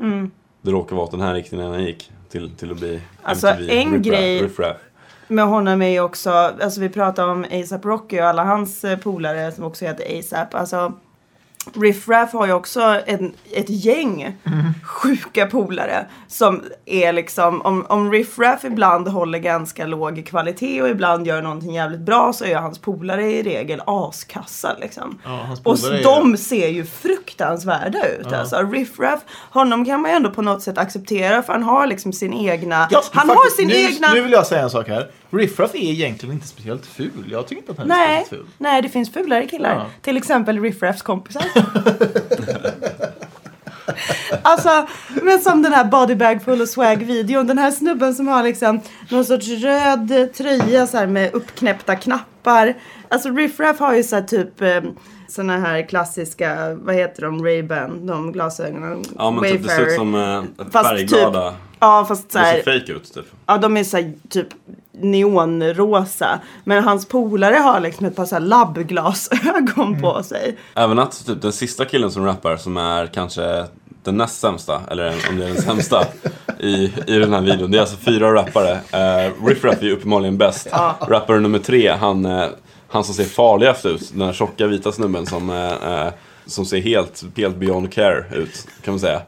Speaker 4: Mm.
Speaker 1: det råkar vara åt den här riktningen han gick till, till att bli
Speaker 4: Alltså,
Speaker 1: MTV,
Speaker 4: en
Speaker 1: riff-raff-
Speaker 4: grej-
Speaker 1: riff-raff.
Speaker 4: Med honom är ju också, alltså vi pratar om ASAP Rocky och alla hans eh, polare som också heter ASAP. Alltså Riff Raff har ju också en, ett gäng sjuka polare som är liksom, om, om Riff Raff ibland håller ganska låg kvalitet och ibland gör någonting jävligt bra så är hans polare i regel askassa liksom.
Speaker 2: Ja,
Speaker 4: och
Speaker 2: är-
Speaker 4: de ser ju fruktansvärda ut
Speaker 2: Ja.
Speaker 4: alltså. Riff Raff, honom kan man ju ändå på något sätt acceptera för han har liksom sin egna,
Speaker 2: Ja,
Speaker 4: han
Speaker 2: faktiskt,
Speaker 4: har sin
Speaker 2: nu,
Speaker 4: egna
Speaker 2: Nu vill jag säga en sak här. Riff Raff är egentligen inte speciellt ful. Jag tycker inte att han är
Speaker 4: Nej,
Speaker 2: speciellt ful.
Speaker 4: nej, det finns fulare killar.
Speaker 2: Ja.
Speaker 4: Till exempel Riff Raffs kompisar. Alltså, men som den här Bodybag Full of Swag-videon. Den här snubben som har liksom någon sorts röd tröja så här med uppknäppta knappar. Alltså Riff Raff har ju så här typ eh, såna här klassiska, vad heter de, Ray-Ban, de glasögonen.
Speaker 1: Ja men typ, det ser ut som eh,
Speaker 4: Fast
Speaker 1: färgglada.
Speaker 4: Typ, ja, fast så
Speaker 1: det ser fake ut typ.
Speaker 4: Ja, de är så här, typ neonrosa. Men hans polare har liksom ett par så här labbglasögon på sig.
Speaker 1: Även att typ den sista killen som rappar som är kanske den näst sämsta, eller om det är den sämsta i, i den här videon. Det är alltså fyra rappare. Uh, Riff Raff är ju uppenbarligen bäst. Rappare nummer tre, han, eh, han som ser farligast ut. Den här tjocka vita snubben som, eh, som ser helt, helt beyond care ut, kan man säga.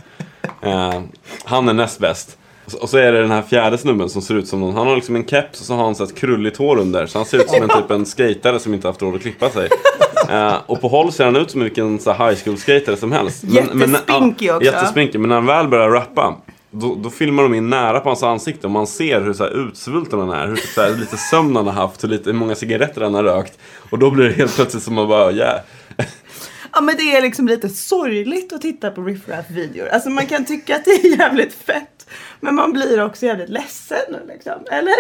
Speaker 1: Eh, han är näst bäst. Och så är det den här fjärde snubben som ser ut som någon, han har liksom en keps och så har han så ett krulligt hår under. Så han ser ut som en typ en skatare som inte haft råd att klippa sig. Eh, och på håll ser han ut som vilken så high school skatare som helst.
Speaker 4: Jättespinkig också.
Speaker 1: Jättespinkig, men när han väl börjar rappa då, då filmar de in nära på hans ansikte och man ser hur så här, utsvulten han är. Hur så här, lite sömn han har haft, hur, lite, hur många cigaretter han har rökt. Och då blir det helt plötsligt som att bara, yeah.
Speaker 4: Ja men det är liksom lite sorgligt att titta på Riff Raff videor. Alltså man kan tycka att det är jävligt fett. Men man blir också jävligt ledsen liksom. Eller?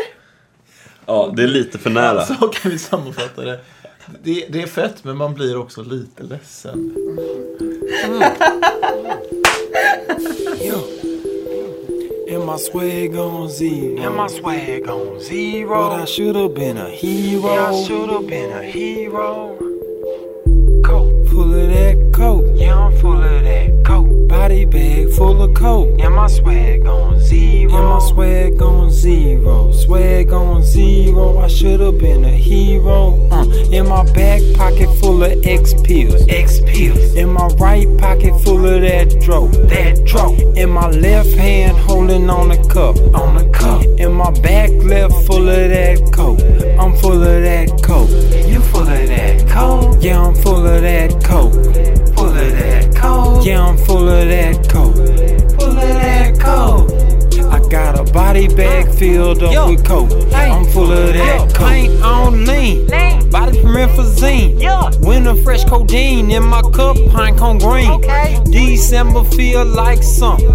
Speaker 1: Ja, det är lite för nära.
Speaker 2: Så kan vi sammanfatta det. det. Det är fett, men man blir också lite ledsen.
Speaker 11: And my swag on zero. And my swag on zero. But I should have been a hero. Yeah, I should have been a hero. Yeah, I'm full of that coke. Body bag full of coke. Yeah, my swag on zero. Yeah, my swag on zero. Swag on zero. I should have been a hero. Uh, in my back pocket full of X pills. X pills. In my right pocket full of that dro. That dro. In my left hand holding on the cup. On the cup. In my back left full of that coke. I'm full of that coke. You full of that coke? Yeah, I'm full of that coke. Full of that coke? Yeah, I'm full of that coke. Full of that coke. I got a body bag filled up with coke. I'm full of that coke. Paint on lean, body promethazine. Winter fresh codeine in my cup, pine cone green. December feel like summer.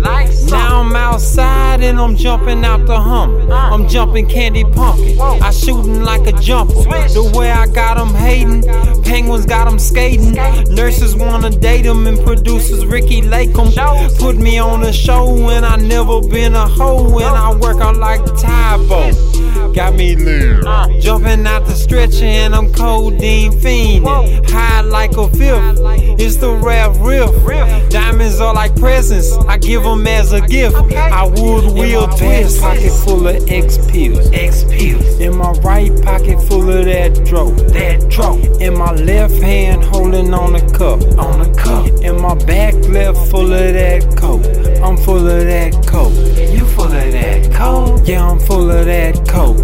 Speaker 11: Now I'm outside and I'm jumping out the hum. Uh. I'm jumping candy pumpkin. I shooting like a jumper. The way I got them hating, penguins got them skating. Nurses wanna date them and producers Ricky Lake 'em. Put me on a show and I never been a hoe and I work out like Tybo. Got me lean. Uh, jumping out the stretcher and I'm codeine fiending. High like a fifth. It's the rap riff. Diamonds are like presents. I give them as a gift. I would wheel twist. Pocket full of X pills. X pills. In my right pocket full of that dro. That dro. In my left hand holding on a cup. On a cup. In my back left full of that coke. I'm full of that coke. You full of that coke? Yeah, I'm full of that coke.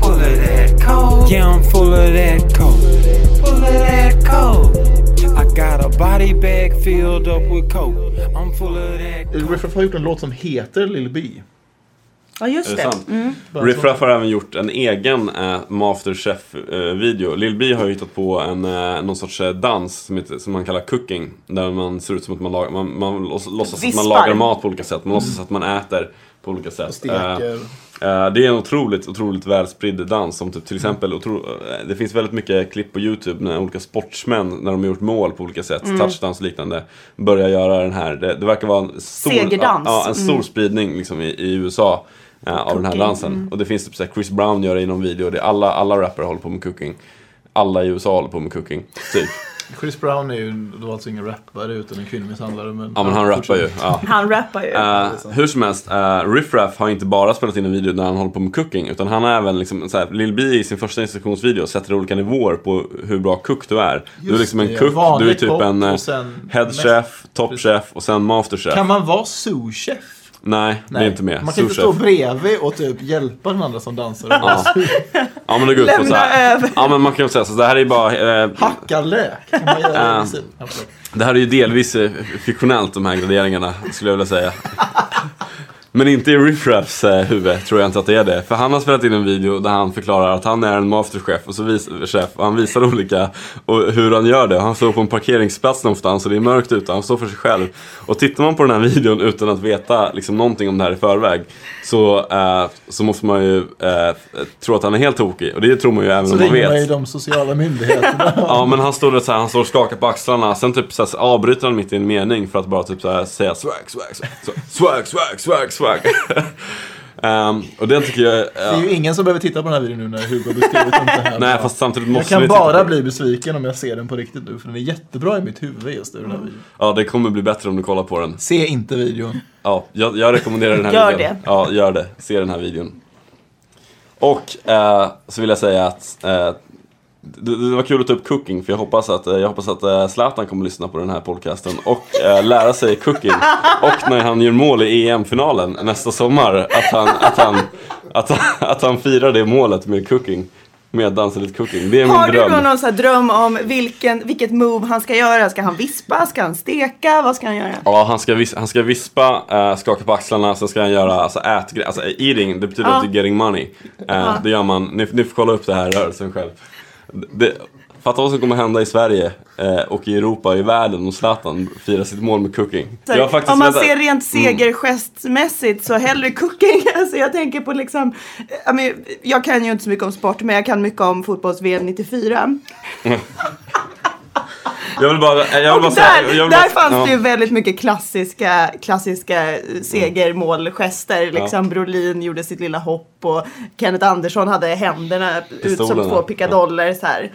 Speaker 11: Full of that coke. Yeah, I'm full of that coke. Full of that coke. I got a body bag filled up with coke. I'm full of that
Speaker 2: Riff Raff har gjort en låt som heter Lil B.
Speaker 4: Ja, just
Speaker 1: Är
Speaker 4: det.
Speaker 1: det?
Speaker 4: Mm.
Speaker 1: Riff Raff har även gjort en egen äh, Masterchef-video. Lil B har ju hittat på en, äh, någon sorts eh, dans som, heter, som man kallar cooking. Där man ser ut som att man, lagar, man, man låts- låtsas att man
Speaker 4: Vispar.
Speaker 1: lagar mat på olika sätt. Man låtsas att man äter på olika sätt.
Speaker 2: steker.
Speaker 1: Eh, det är en otroligt, otroligt välspridd dans som typ, till exempel, otro, det finns väldigt mycket klipp på YouTube när olika sportsmän, när de har gjort mål på olika sätt, touchdowns och liknande, börjar göra den här. Det, det verkar vara en stor,
Speaker 4: Segerdans.
Speaker 1: Ja, en stor
Speaker 4: Mm.
Speaker 1: spridning liksom, i, i USA av den här dansen.
Speaker 4: mm.
Speaker 1: Och det finns typ så här, Chris Brown gör det i någon video, det är alla, alla rappare håller på med cooking. Alla i USA håller på med cooking, typ.
Speaker 2: Chris Brown är ju då alltså ingen rappare utan en kvinnomisshandlare. Men
Speaker 1: Ja men han rappar ju. Ja.
Speaker 4: Han rappar ju.
Speaker 1: Eh, hur som helst, uh, Riff Raff har inte bara spelat in en video där han håller på med cooking utan han har även liksom, så här, Lil B i sin första instruktionsvideo sätter olika nivåer på hur bra cook du är. du är
Speaker 2: Just
Speaker 1: liksom en
Speaker 2: det,
Speaker 1: cook, du är typ en eh,
Speaker 2: och sen
Speaker 1: head
Speaker 2: mest-
Speaker 1: chef, top chef och sen masterchef.
Speaker 2: Kan man vara sous-chef?
Speaker 1: Nej, det är inte med.
Speaker 2: Man kan inte stå bredvid och typ hjälpa den andra som dansar.
Speaker 1: Ja. ja men det går ut på så
Speaker 4: Lämna
Speaker 1: här.
Speaker 4: över.
Speaker 1: Ja men man kan säga så, det här är ju bara eh,
Speaker 2: Hacka lök. Kan man göra det? förlåt.
Speaker 1: Det här är ju delvis eh, fiktionellt de här graderingarna, skulle jag vilja säga. Men inte i Riff Raffs eh, huvud tror jag inte att det är det. För han har spelat in en video där han förklarar att han är en masterchef och, så vis, chef, och han visar olika och hur han gör det. Han står på en parkeringsplats någonstans och det är mörkt ute, han står för sig själv. Och tittar man på den här videon utan att veta liksom, någonting om det här i förväg så, eh, så måste man ju eh, tro att han är helt tokig. Och det tror man ju även
Speaker 2: Så
Speaker 1: om man
Speaker 2: ringer
Speaker 1: vet.
Speaker 2: man ju de sociala myndigheterna.
Speaker 1: Ja men han står där så här, han står och skakar på axlarna, sen typ så här, avbryter han mitt i en mening för att bara typ så här, säga swag, swag, swag, swag, swag, swag, swag. Ehm, och den tycker jag...
Speaker 2: Det är ju ingen som behöver titta på den här videon nu när Hugo beskrivit om det här.
Speaker 1: Nej fast samtidigt
Speaker 2: jag
Speaker 1: måste
Speaker 2: kan
Speaker 1: vi titta
Speaker 2: bara bli besviken om jag ser den på riktigt nu. För den är jättebra i mitt huvud just nu, den här
Speaker 4: Mm.
Speaker 2: videon.
Speaker 1: Ja det kommer bli bättre om du kollar på den.
Speaker 2: Se inte videon.
Speaker 1: Ja, jag, jag rekommenderar den här
Speaker 4: Gör
Speaker 1: videon.
Speaker 4: det.
Speaker 1: Ja, gör det. Se den här videon. Och eh, så vill jag säga att eh, det, det var kul att ta upp cooking för jag hoppas att, eh, jag hoppas att eh, Zlatan kommer lyssna på den här podcasten och eh, lära sig cooking. Och när han gör mål i EM-finalen nästa sommar att han, att han, att han, att han firar det målet med cooking. Med dansa lite cooking. Det är min
Speaker 4: Har du
Speaker 1: dröm.
Speaker 4: då någon så här dröm om vilken, vilket move han ska göra? Ska han vispa? Ska han steka? Vad ska han göra?
Speaker 1: Ja, han ska, vis- han ska vispa, eh, skaka på axlarna, sen ska han göra alltså, ätgrejer. Alltså eating, det betyder
Speaker 4: Ja.
Speaker 1: att du getting money. Eh,
Speaker 4: Ja.
Speaker 1: Det gör man, ni, ni får kolla upp det här rörelsen själv. Det, fatta vad som kommer hända i Sverige eh, och i Europa och i världen om Zlatan firar sitt mål med cooking. Faktiskt
Speaker 4: om man
Speaker 1: väntat-
Speaker 4: ser rent
Speaker 1: Mm.
Speaker 4: segergestmässigt så hellre cooking. Alltså jag tänker på liksom, jag, men, jag kan ju inte så mycket om sport men jag kan mycket om fotbolls-VM 94.
Speaker 1: Jag vill bara, jag vill bara säga...
Speaker 4: där,
Speaker 1: jag vill
Speaker 4: där
Speaker 1: bara,
Speaker 4: fanns
Speaker 1: ja.
Speaker 4: det ju väldigt mycket klassiska, klassiska eh, segermålgester. Liksom Brolin gjorde sitt lilla hopp och Kenneth Andersson hade händerna ut som
Speaker 1: Pistolerna.
Speaker 4: två pickadoller. Så, här.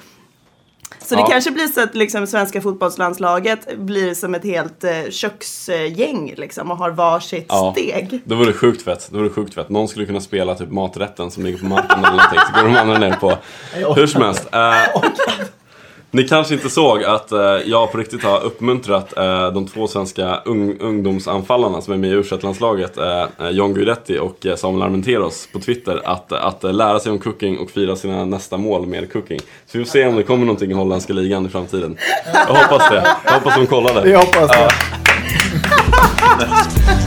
Speaker 4: så det
Speaker 1: Ja.
Speaker 4: kanske blir så att liksom, svenska fotbollslandslaget blir som ett helt eh, köksgäng liksom, och har varsitt
Speaker 1: Ja.
Speaker 4: steg.
Speaker 1: Då vore det sjukt fett. Då vore det sjukt fett. Någon skulle kunna spela typ maträtten som ligger på marken eller någonting. Så går de andra ner på. Hur som helst. Eh, ni kanske inte såg att eh, jag på riktigt har uppmuntrat eh, de två svenska ung, ungdomsanfallarna som är med i u landslaget eh, eh, John Guidetti och eh, Samuel Armenteros på Twitter att, att eh, lära sig om cooking och fira sina nästa mål med cooking. Så vi får se om det kommer någonting i holländska ligan i framtiden. Jag hoppas det. Jag hoppas de kollar det.
Speaker 2: Jag hoppas det.
Speaker 1: Ja.